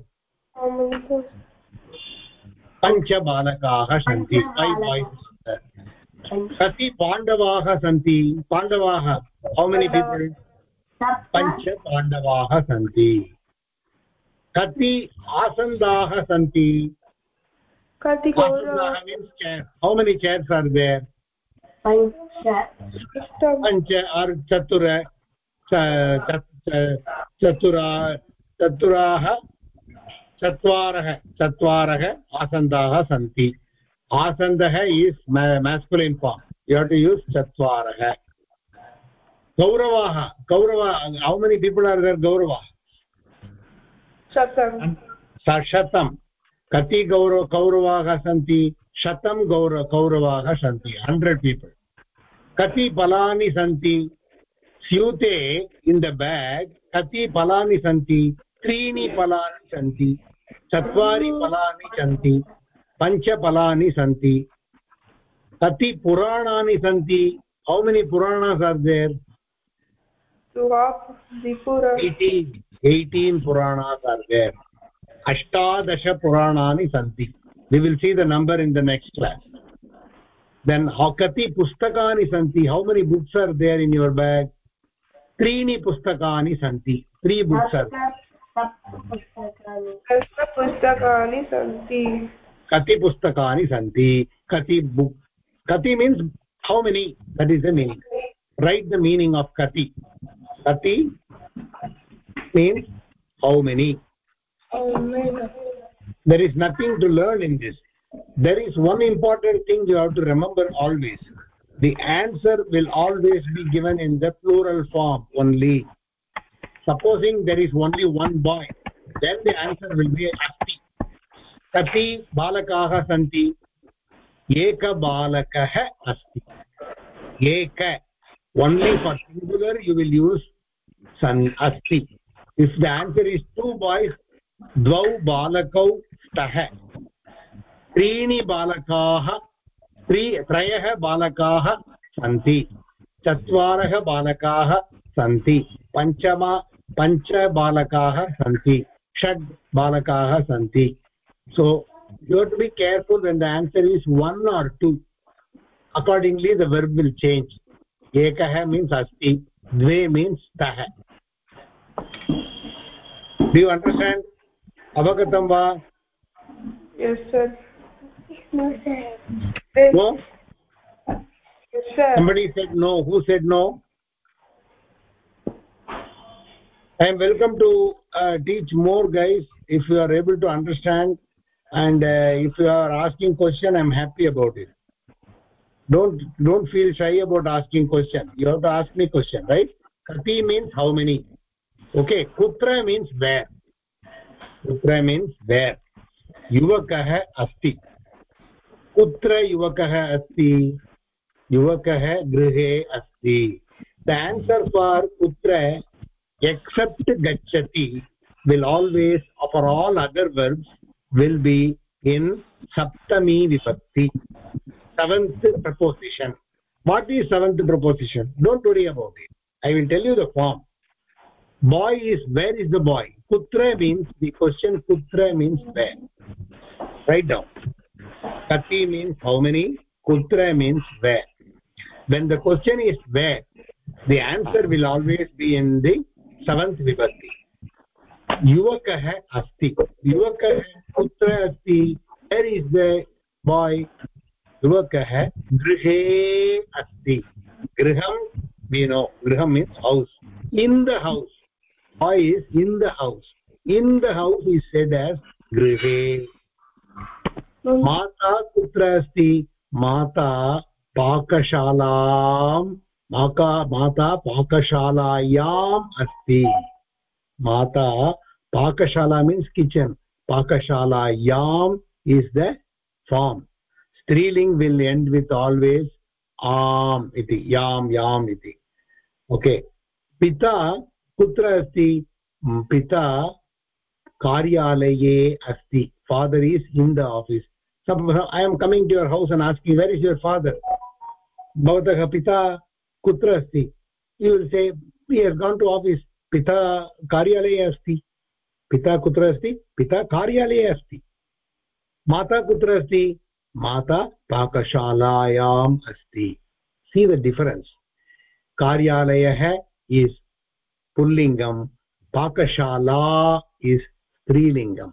pancha balakaah santi five boys kati pandavaah santi pandavaah how many people pancha pandavaah santi कति आसन्दाः सन्ति how many chairs are there पञ्च आर् चतुर चतुरा चतुराः चत्वारः चत्वारः आसन्दाः सन्ति। आसन्दः is masculine form you have to use चत्वारः। गौरवाः गौरव how many people are there गौरवाः? शतं। कति गौरव कौरवाः सन्ति? शतं गौरव कौरवाः सन्ति। हण्ड्रेड् पीपल् कति फलानि सन्ति? स्यूते इन् द बेग् कति फलानि सन्ति? त्रीणि फलानि सन्ति चत्वारि फलानि सन्ति पञ्चफलानि सन्ति। कति पुराणानि सन्ति? How many puranas are there eighteen puranas are there अष्टादशपुराणानि सन्ति we will see the number in the next class then कति पुस्तकानि सन्ति how many books are there in your bag त्रीणि पुस्तकानि सन्ति त्री बुक्स् आर् are पुस्तकानि सन्ति kati pustakani santi kati book kati means how many that is the meaning write the meaning of kati kati means how many there is nothing to learn in this there is one important thing you have to remember always the answer will always be given in the plural form only supposing there is only one boy then the answer will be asti kati balakaah santi eka balakah asti eka only for singular you will use san asti if the answer is two boys dvau balakau stah त्रीणि बालकाः त्रि त्रयः बालकाः सन्ति चत्वारः बालकाः सन्ति पञ्चमा पञ्च बालकाः सन्ति षड् बालकाः सन्ति so you have to be careful when the answer is one or two accordingly the verb will change एकः मीन्स् अस्ति द्वे मीन्स् तः डु यु अण्डर्स्टाण्ड् अवगतं वा Yes, sir. No, sir. Yes, sir. Somebody said no. Who said no? i am welcome to uh, teach more guys if you are able to understand and uh, if you are asking question i'm happy about it don't don't feel shy about asking question you have to ask me question right kati means how many okay kutra means where kutra means where युवकः अस्ति कुत्र युवकः अस्ति युवकः गृहे अस्ति the answer for kutra except gachati will always for all other verbs will be in saptami vibhakti seventh preposition. What is seventh preposition? Don't worry about it. I will tell you the form. Boy is where is the boy? Kutra means the question kutra means where? Write down. Kati means how many? Kutra means where. When the question is where the answer will always be in the seventh vibhakti. युवकः अस्ति युवकः कुत्र अस्ति वेर् is the boy युवकः गृहे अस्ति गृहं मीनो गृहं means house in the house boy is in the house in the house is said as गृहे माता कुत्र अस्ति माता पाकशालां माता माता पाकशालायाम् अस्ति। माता पाकशाला मीन्स् किचन् पाकशालायाम् इस् द फार्म् स्त्रीलिङ्ग् विल् एण्ड् वित् आल्वेस् आम् इति यां याम् इति। ओके पिता कुत्र अस्ति? पिता कार्यालये अस्ति। Father is in the office I am coming to your house and asking where is your father भवतः पिता कुत्र अस्ति? से गान् टु आफीस् पिता कार्यालये अस्ति। पिता कुत्र अस्ति? पिता कार्यालये अस्ति। माता कुत्र अस्ति? माता पाकशालायाम् अस्ति। सी द डिफरेन्स् कार्यालयः इस् पुल्लिङ्गं पाकशाला is स्त्रीलिङ्गम्.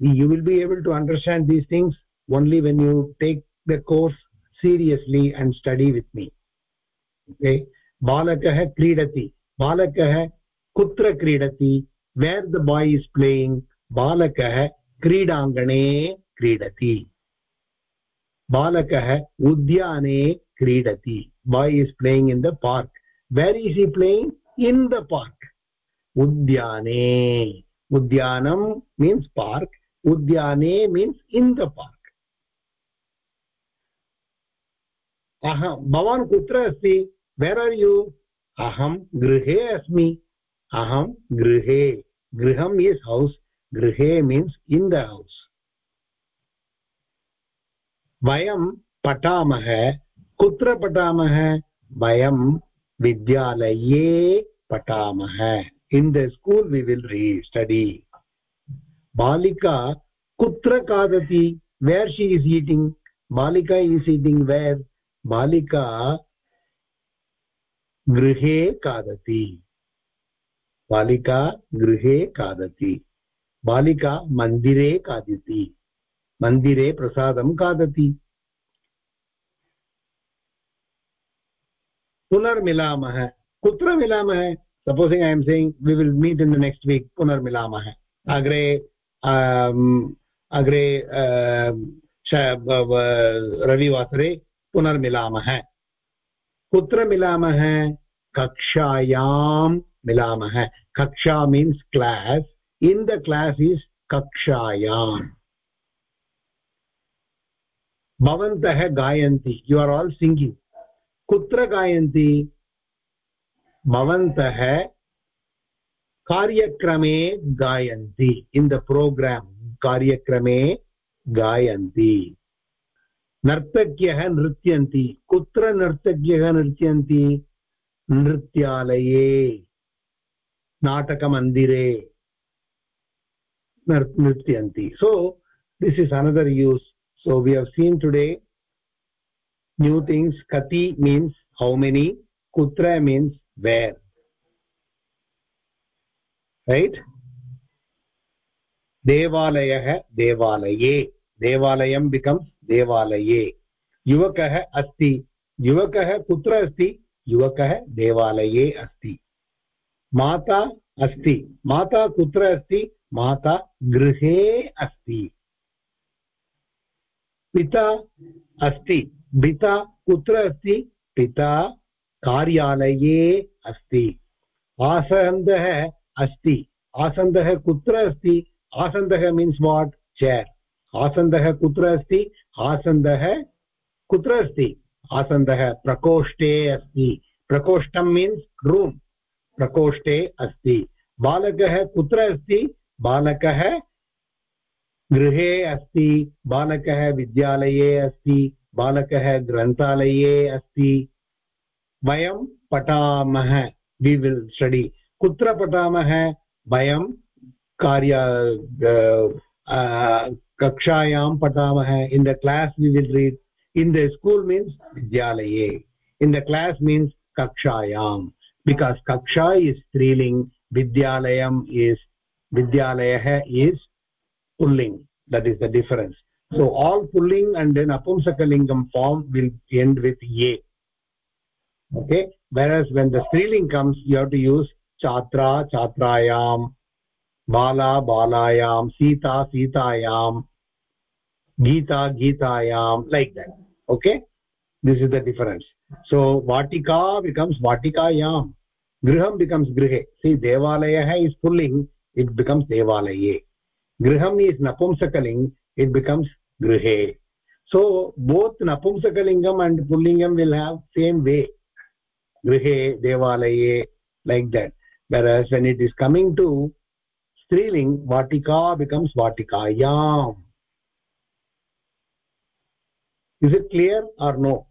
You will be able to understand these things only when you take the course seriously and study with me. Okay? बालकः क्रीडति बालकः कुत्र क्रीडति where the boy is playing बालकः क्रीडाङ्गणे क्रीडति बालकः उद्याने क्रीडति boy is playing in the park where is he playing in the park उद्याने उद्यानं मीन्स् पार्क् उद्याने मीन्स् इन् द पार्क् अहं, भवान् कुत्र अस्ति वेर् आर् यू अहं गृहे अस्मि। अहं गृहे। गृहम् इस् हौस् गृहे मीन्स् इन् द हौस् वयं पठामः। कुत्र पठामः? वयं विद्यालये पठामः। In the school we will restudy बालिका कुत्र खादति? वेर् शी इस् ईटिङ्ग् बालिका इस् ईटिङ्ग् वेर् बालिका गृहे खादति। बालिका गृहे खादति। बालिका मन्दिरे खादति। मन्दिरे प्रसादं खादति। पुनर्मिलामः। कुत्र मिलामः? Supposing I am saying we will meet in the next week पुनर्मिलामः। अग्रे अग्रे रविवासरे पुनर्मिलामः। कुत्र मिलामः? कक्षायां मिलामः। कक्षा means class in the class is कक्षायाम्। भवन्तः गायन्ति। यु आर् आल् सिङ्गिङ्ग् कुत्र गायन्ति? भवन्तः कार्यक्रमे गायन्ति। इन् द प्रोग्राम् कार्यक्रमे गायन्ति। नर्तक्यः नृत्य कुत्र नर्तक्यः नृत्यन्ति? नृत्यालये। नाटकमन्दिरे नर् so this is another use so we have seen today new things कति मीन्स हौ मेनी कुत्र मीन्स् वेर् रैट् देवालयः देवालये देवालयं बिकम्स् devalaye युवकः अस्ति। युवकः कुत्र अस्ति? युवकः देवालये अस्ति। माता अस्ति। माता कुत्र अस्ति? माता गृहे अस्ति। पिता अस्ति। पिता कुत्र अस्ति? पिता कार्यालये अस्ति। आसन्दः अस्ति। आसन्दः कुत्र अस्ति? आसन्दः मीन्स् वाट्? चेर्। आसन्दः कुत्र अस्ति? आसन्दः कुत्र अस्ति? आसन्दः प्रकोष्ठे अस्ति। प्रकोष्ठं मीन्स् रूम् प्रकोष्ठे अस्ति। बालकः कुत्र अस्ति? बालकः गृहे अस्ति। बालकः विद्यालये अस्ति। बालकः ग्रन्थालये अस्ति। वयं पठामः। वि विल् स्टडि कुत्र पठामः? वयं कार्य कक्षायां पठामः in the class we will read in the school means विद्यालये इन् द क्लास् मीन्स् कक्षायां बिकास् कक्षा इस् स्त्रीलिङ्ग् विद्यालयम् इस् विद्यालयः is pulling that is the difference so all pulling and then अपुंसकलिङ्गं form will end with a okay whereas when the स्त्रीलिङ्ग् comes you have to use छात्रा छात्रायां बाला बालायां सीता सीतायां geeta geetayam like that okay this is the difference so vatika becomes vatikayam griham becomes grihe see devalayah is pulling it becomes devalaye griham is napumsakaling it becomes grihe so both napumsakalingam and pullingam will have same way grihe devalaye like that whereas when it is coming to striling vatika becomes vatikayam is it clear or no?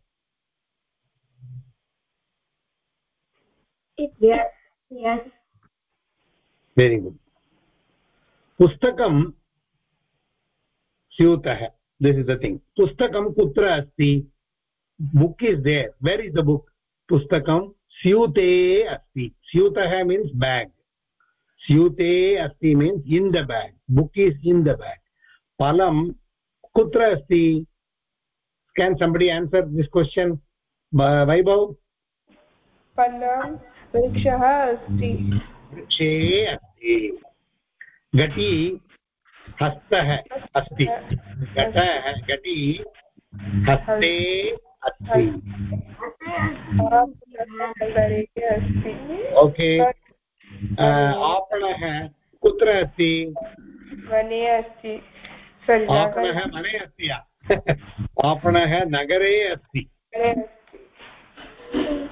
Yes yes. Very good पुस्तकं स्यूतः this is the thing पुस्तकं कुत्र अस्ति? Book is there where is the book पुस्तकं स्यूते अस्ति। स्यूतः means bag स्यूते अस्ति means in the bag book is in the bag फलं कुत्र अस्ति? Can somebody answer this question Vaibhav फलं वृक्षः अस्ति वृक्षे अस्ति घटी हस्तः अस्ति घटः घटी हस्ते अस्ति ओके आपणः कुत्र अस्ति वने अस्ति आपणः वने अस्ति आपणः नगरे अस्ति।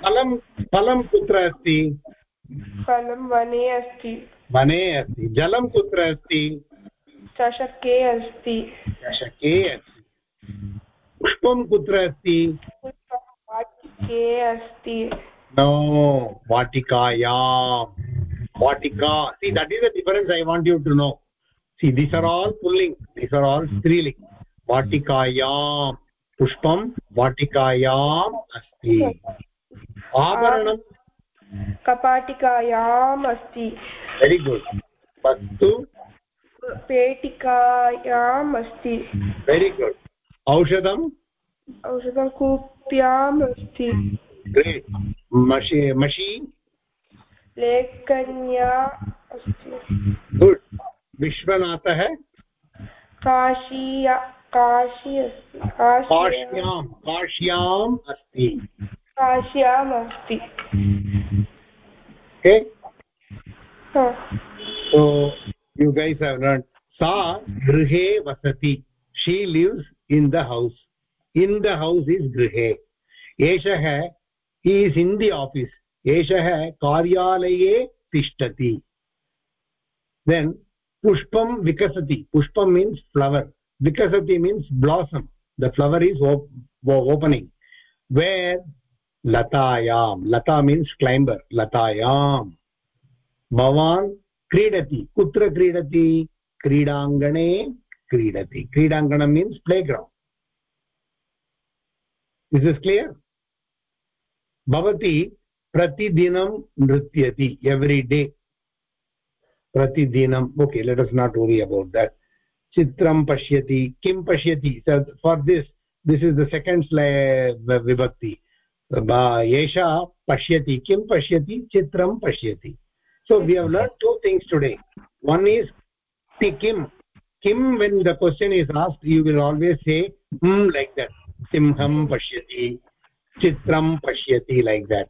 फलं फलं कुत्र अस्ति? फलं वने अस्ति। वने अस्ति। जलं कुत्र अस्ति? चषके अस्ति। चषके अस्ति। पुष्पं कुत्र अस्ति? वाटिके अस्ति। नो वाटिकायां। वाटिका see that is a I want you to know see this are all pulling this are all स्त्रीलिङ्ग् वाटिकायां पुष्पं वाटिकायाम् अस्ति। आभरणं कपाटिकायाम् अस्ति। वेरि गुड् वस्तु। पेटिकायाम् अस्ति। वेरि गुड् औषधम्। औषधं कूप्याम् अस्ति। ग्रेट् मशी मशी। लेखन्या अस्ति। गुड् विश्वनाथः। काशीया काशी अस्ति। सा गृहे वसति। She lives in the house in the house is गृहे। एषः ईस् इन् दि आफीस् एषः कार्यालये तिष्ठति। देन् पुष्पं विकसति। पुष्पं means flower vikasati means blossom. The flower is op opening. Where? Latayam. Lata means climber. Latayam. Bhavan क्रीडति कुत्र क्रीडति क्रीडाङ्गणे क्रीडति क्रीडाङ्गणं means playground is is clear भवती प्रतिदिनं नृत्यति एव्री डे प्रतिदिनम् okay let us not worry about that चित्रं पश्यति, किं पश्यति? For this this is the second स्लै विभक्ति एषा पश्यति, किं पश्यति? चित्रं पश्यति. So we have learn two things today one is the किं? किं when the question is asked you will always say hmm like that सिंहं पश्यति, चित्रं पश्यति like that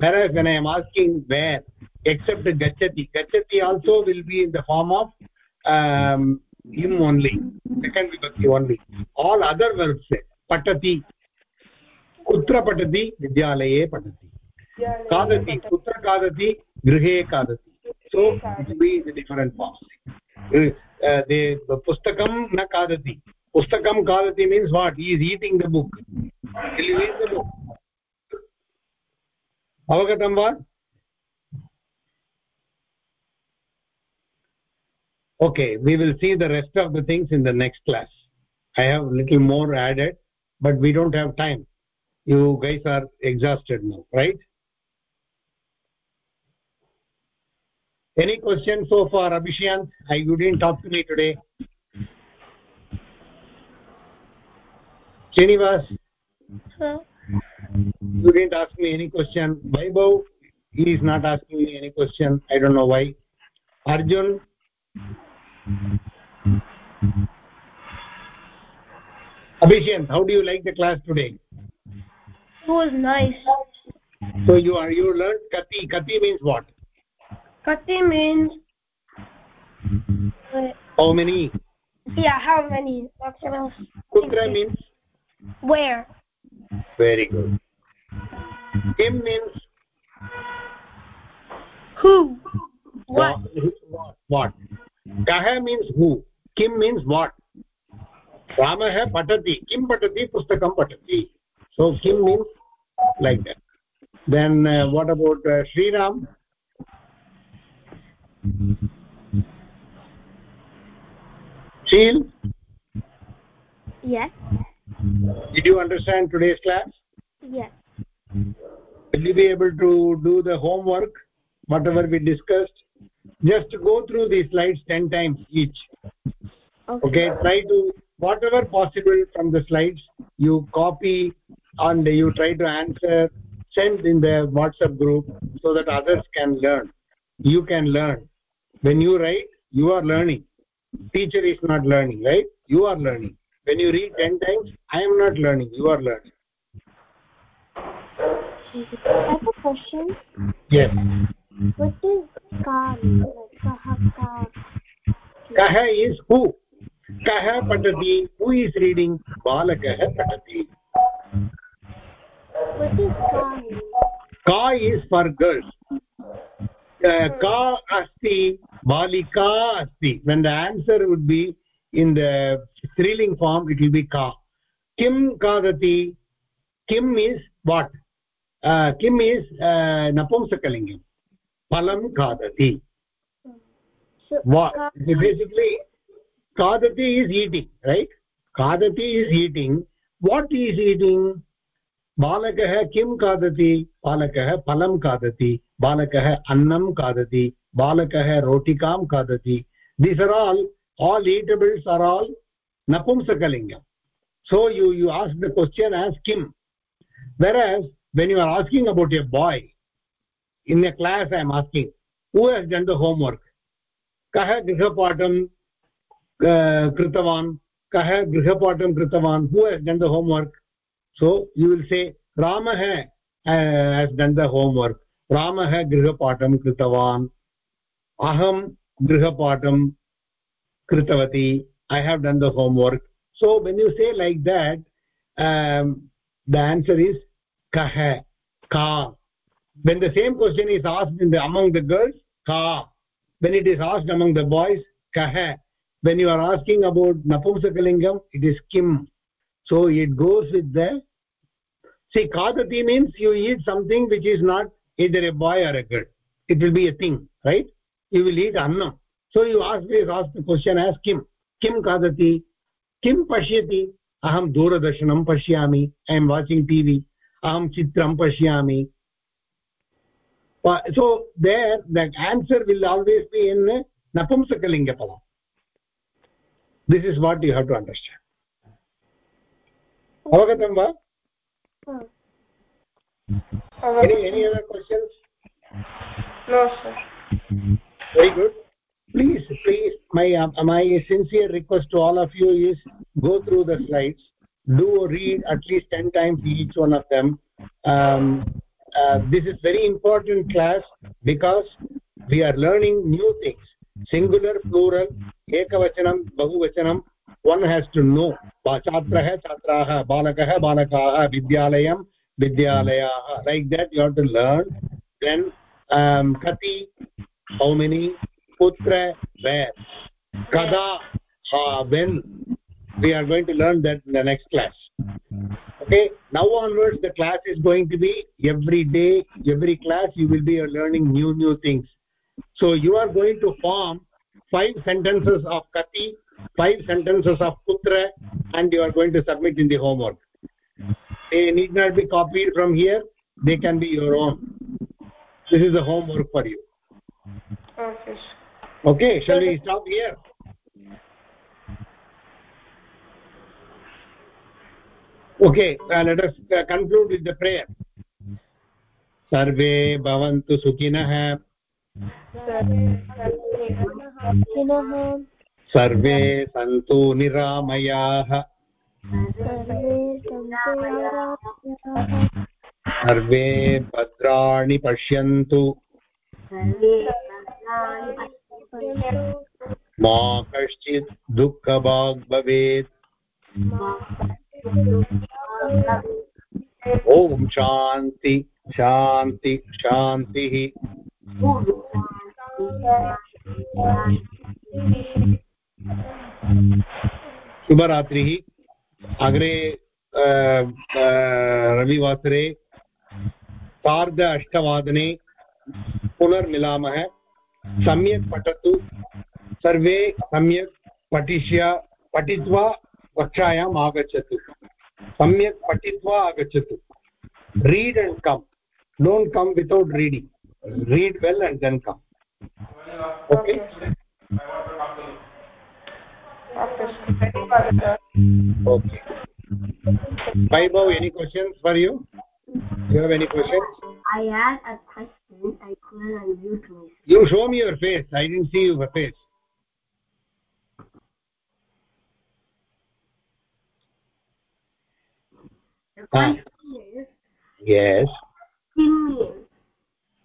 where when I am asking where except गच्छति गच्छति also will be in the form of him only second vibhakti only all other verbs patati kutra patati vidyalaye patati खादति कुत्र खादति गृहे खादति so it be the different forms uh, the pustakam na kadati pustakam kadati means what he is eating the book will you eat the book avagatam va okay we will see the rest of the things in the next class. I have a little more added but we don't have time. You guys are exhausted now right? Any questions so far abhishek? I you didn't talk to me today. Srinivas? Huh? you didn't ask me any question. Vaibhav? He is not asking me any question. I don't know why. Arjun abhishek how do you like the class today It was nice. so you are you learned kati kati means what Kati means. How many Yeah, how many? Kutra means Where? very good kim means Who? What? what what kah means who kim means what ramah patati kim patati pustakam patati so kim means like that then uh, what about uh, Sri Ram? Sheel, Yes. did you understand today's class? Yes. Will you be able to do the homework, whatever we discussed? Just go through these slides 10 times each. Okay, try to, whatever possible from the slides, you copy and you try to answer, send in the WhatsApp group so that others can learn. You can learn. When you write, you are learning. Teacher is not learning, right? You are learning. When you read 10 times, I am not learning, you are learning. I have a question. Yes. What is कः is who कः पठति, who is reading बालकः पठति। का is for girls का अस्ति, बालिका अस्ति। When the answer would be in the स्त्रीलिङ्ग् form it will be का। किं खादति किम् इस् वाट् किम् इस् नपुंसकलिङ्गम्? फलं खादति। बेसिक्लि खादति इस् ईटिङ्ग् रैट् खादति is eating what is eating बालकः किं खादति? बालकः फलं खादति। बालकः अन्नं खादति। बालकः रोटिकां खादति। These are all all eatables are all नपुंसकलिङ्गम्। So you you ask the question as kim. Whereas when you are asking about a boy in a class i am asking who has done the homework कः गृहपाठं कृतवान् कः गृहपाठं कृतवान् who has done the homework so you will say ramah has done the homework ramah grihapatam kritavan aham grihapatam kritavati i have done the homework so when you say like that um, the answer is kah ka when the same question is asked in the among the girls ka when it is asked among the boys kah when you are asking about napumsakalingam it is kim. So it goes with the see kadati means you eat something which is not either a boy or a girl. It will be a thing right? You will eat annam. So you ask me ask the question as kim. Kim kadati? Kim pashyati? Aham doordarshanam pashyami. I am watching tv aham chitram pashyami so there the answer will always be in napumsakalinga palam this is what you have to understand. Avagatam va? Any any other questions? No sir. Very good. Please please my uh, my sincere request to all of you is go through the slides. Do read at least 10 times each one of them. Um, uh, this is very important class because we are learning new things. Singular plural ekavachanam bahuvachanam one has to know. Chhatrah chhatraah balakah balakaah vidyalayam vidyalayah. Like that you have to learn. Then um, kati how many putra where? Kada uh, when? We are going to learn that in the next class okay now onwards the class is going to be every day every class you will be learning new new things. So you are going to form five sentences of kati five sentences of putra and you are going to submit in the homework. They need not be copied from here they can be your own. This is the homework for you. Okay okay shall we stop here okay uh, let us uh, conclude with the prayer. सर्वे भवन्तु सुखिनः सर्वे सन्तु निरामयाः सर्वे भद्राणि पश्यन्तु मा कश्चित् दुःखभाग् भवेत् ॐ शान्ति शान्ति शान्तिः शुभरात्रिः। अग्रे रविवासरे सार्ध अष्टवादने पुनर्मिलामः। सम्यक् पठतु। सर्वे सम्यक् पठिष्य, पठित्वा कक्षायाम् आगच्छतु। सम्यक् पठित्वा आगच्छतु। Read and come don't come without reading read well and then come okay okay bye बौ any questions for you have any questions you show me your face. I didn't see your face. Ah. yes Kim means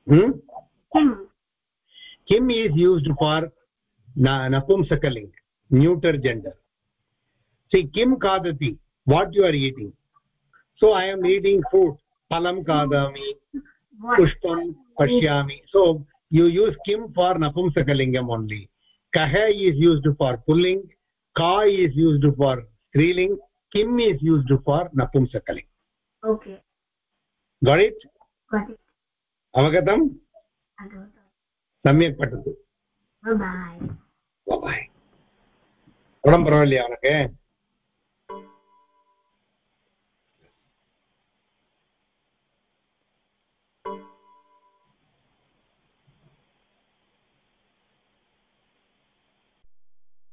hmm Kim. kim is used for na napumsakaling neuter gender see kim kadati what you are eating so i am eating fruit phalam kadami pushpam pashyami so you use kim for napumsakalingam only kah is used for pulling ka is used for striling kim is used for napumsakali okay got it got it avagatam सम्यक् पठतु bye bye गुणं परवल्य उनके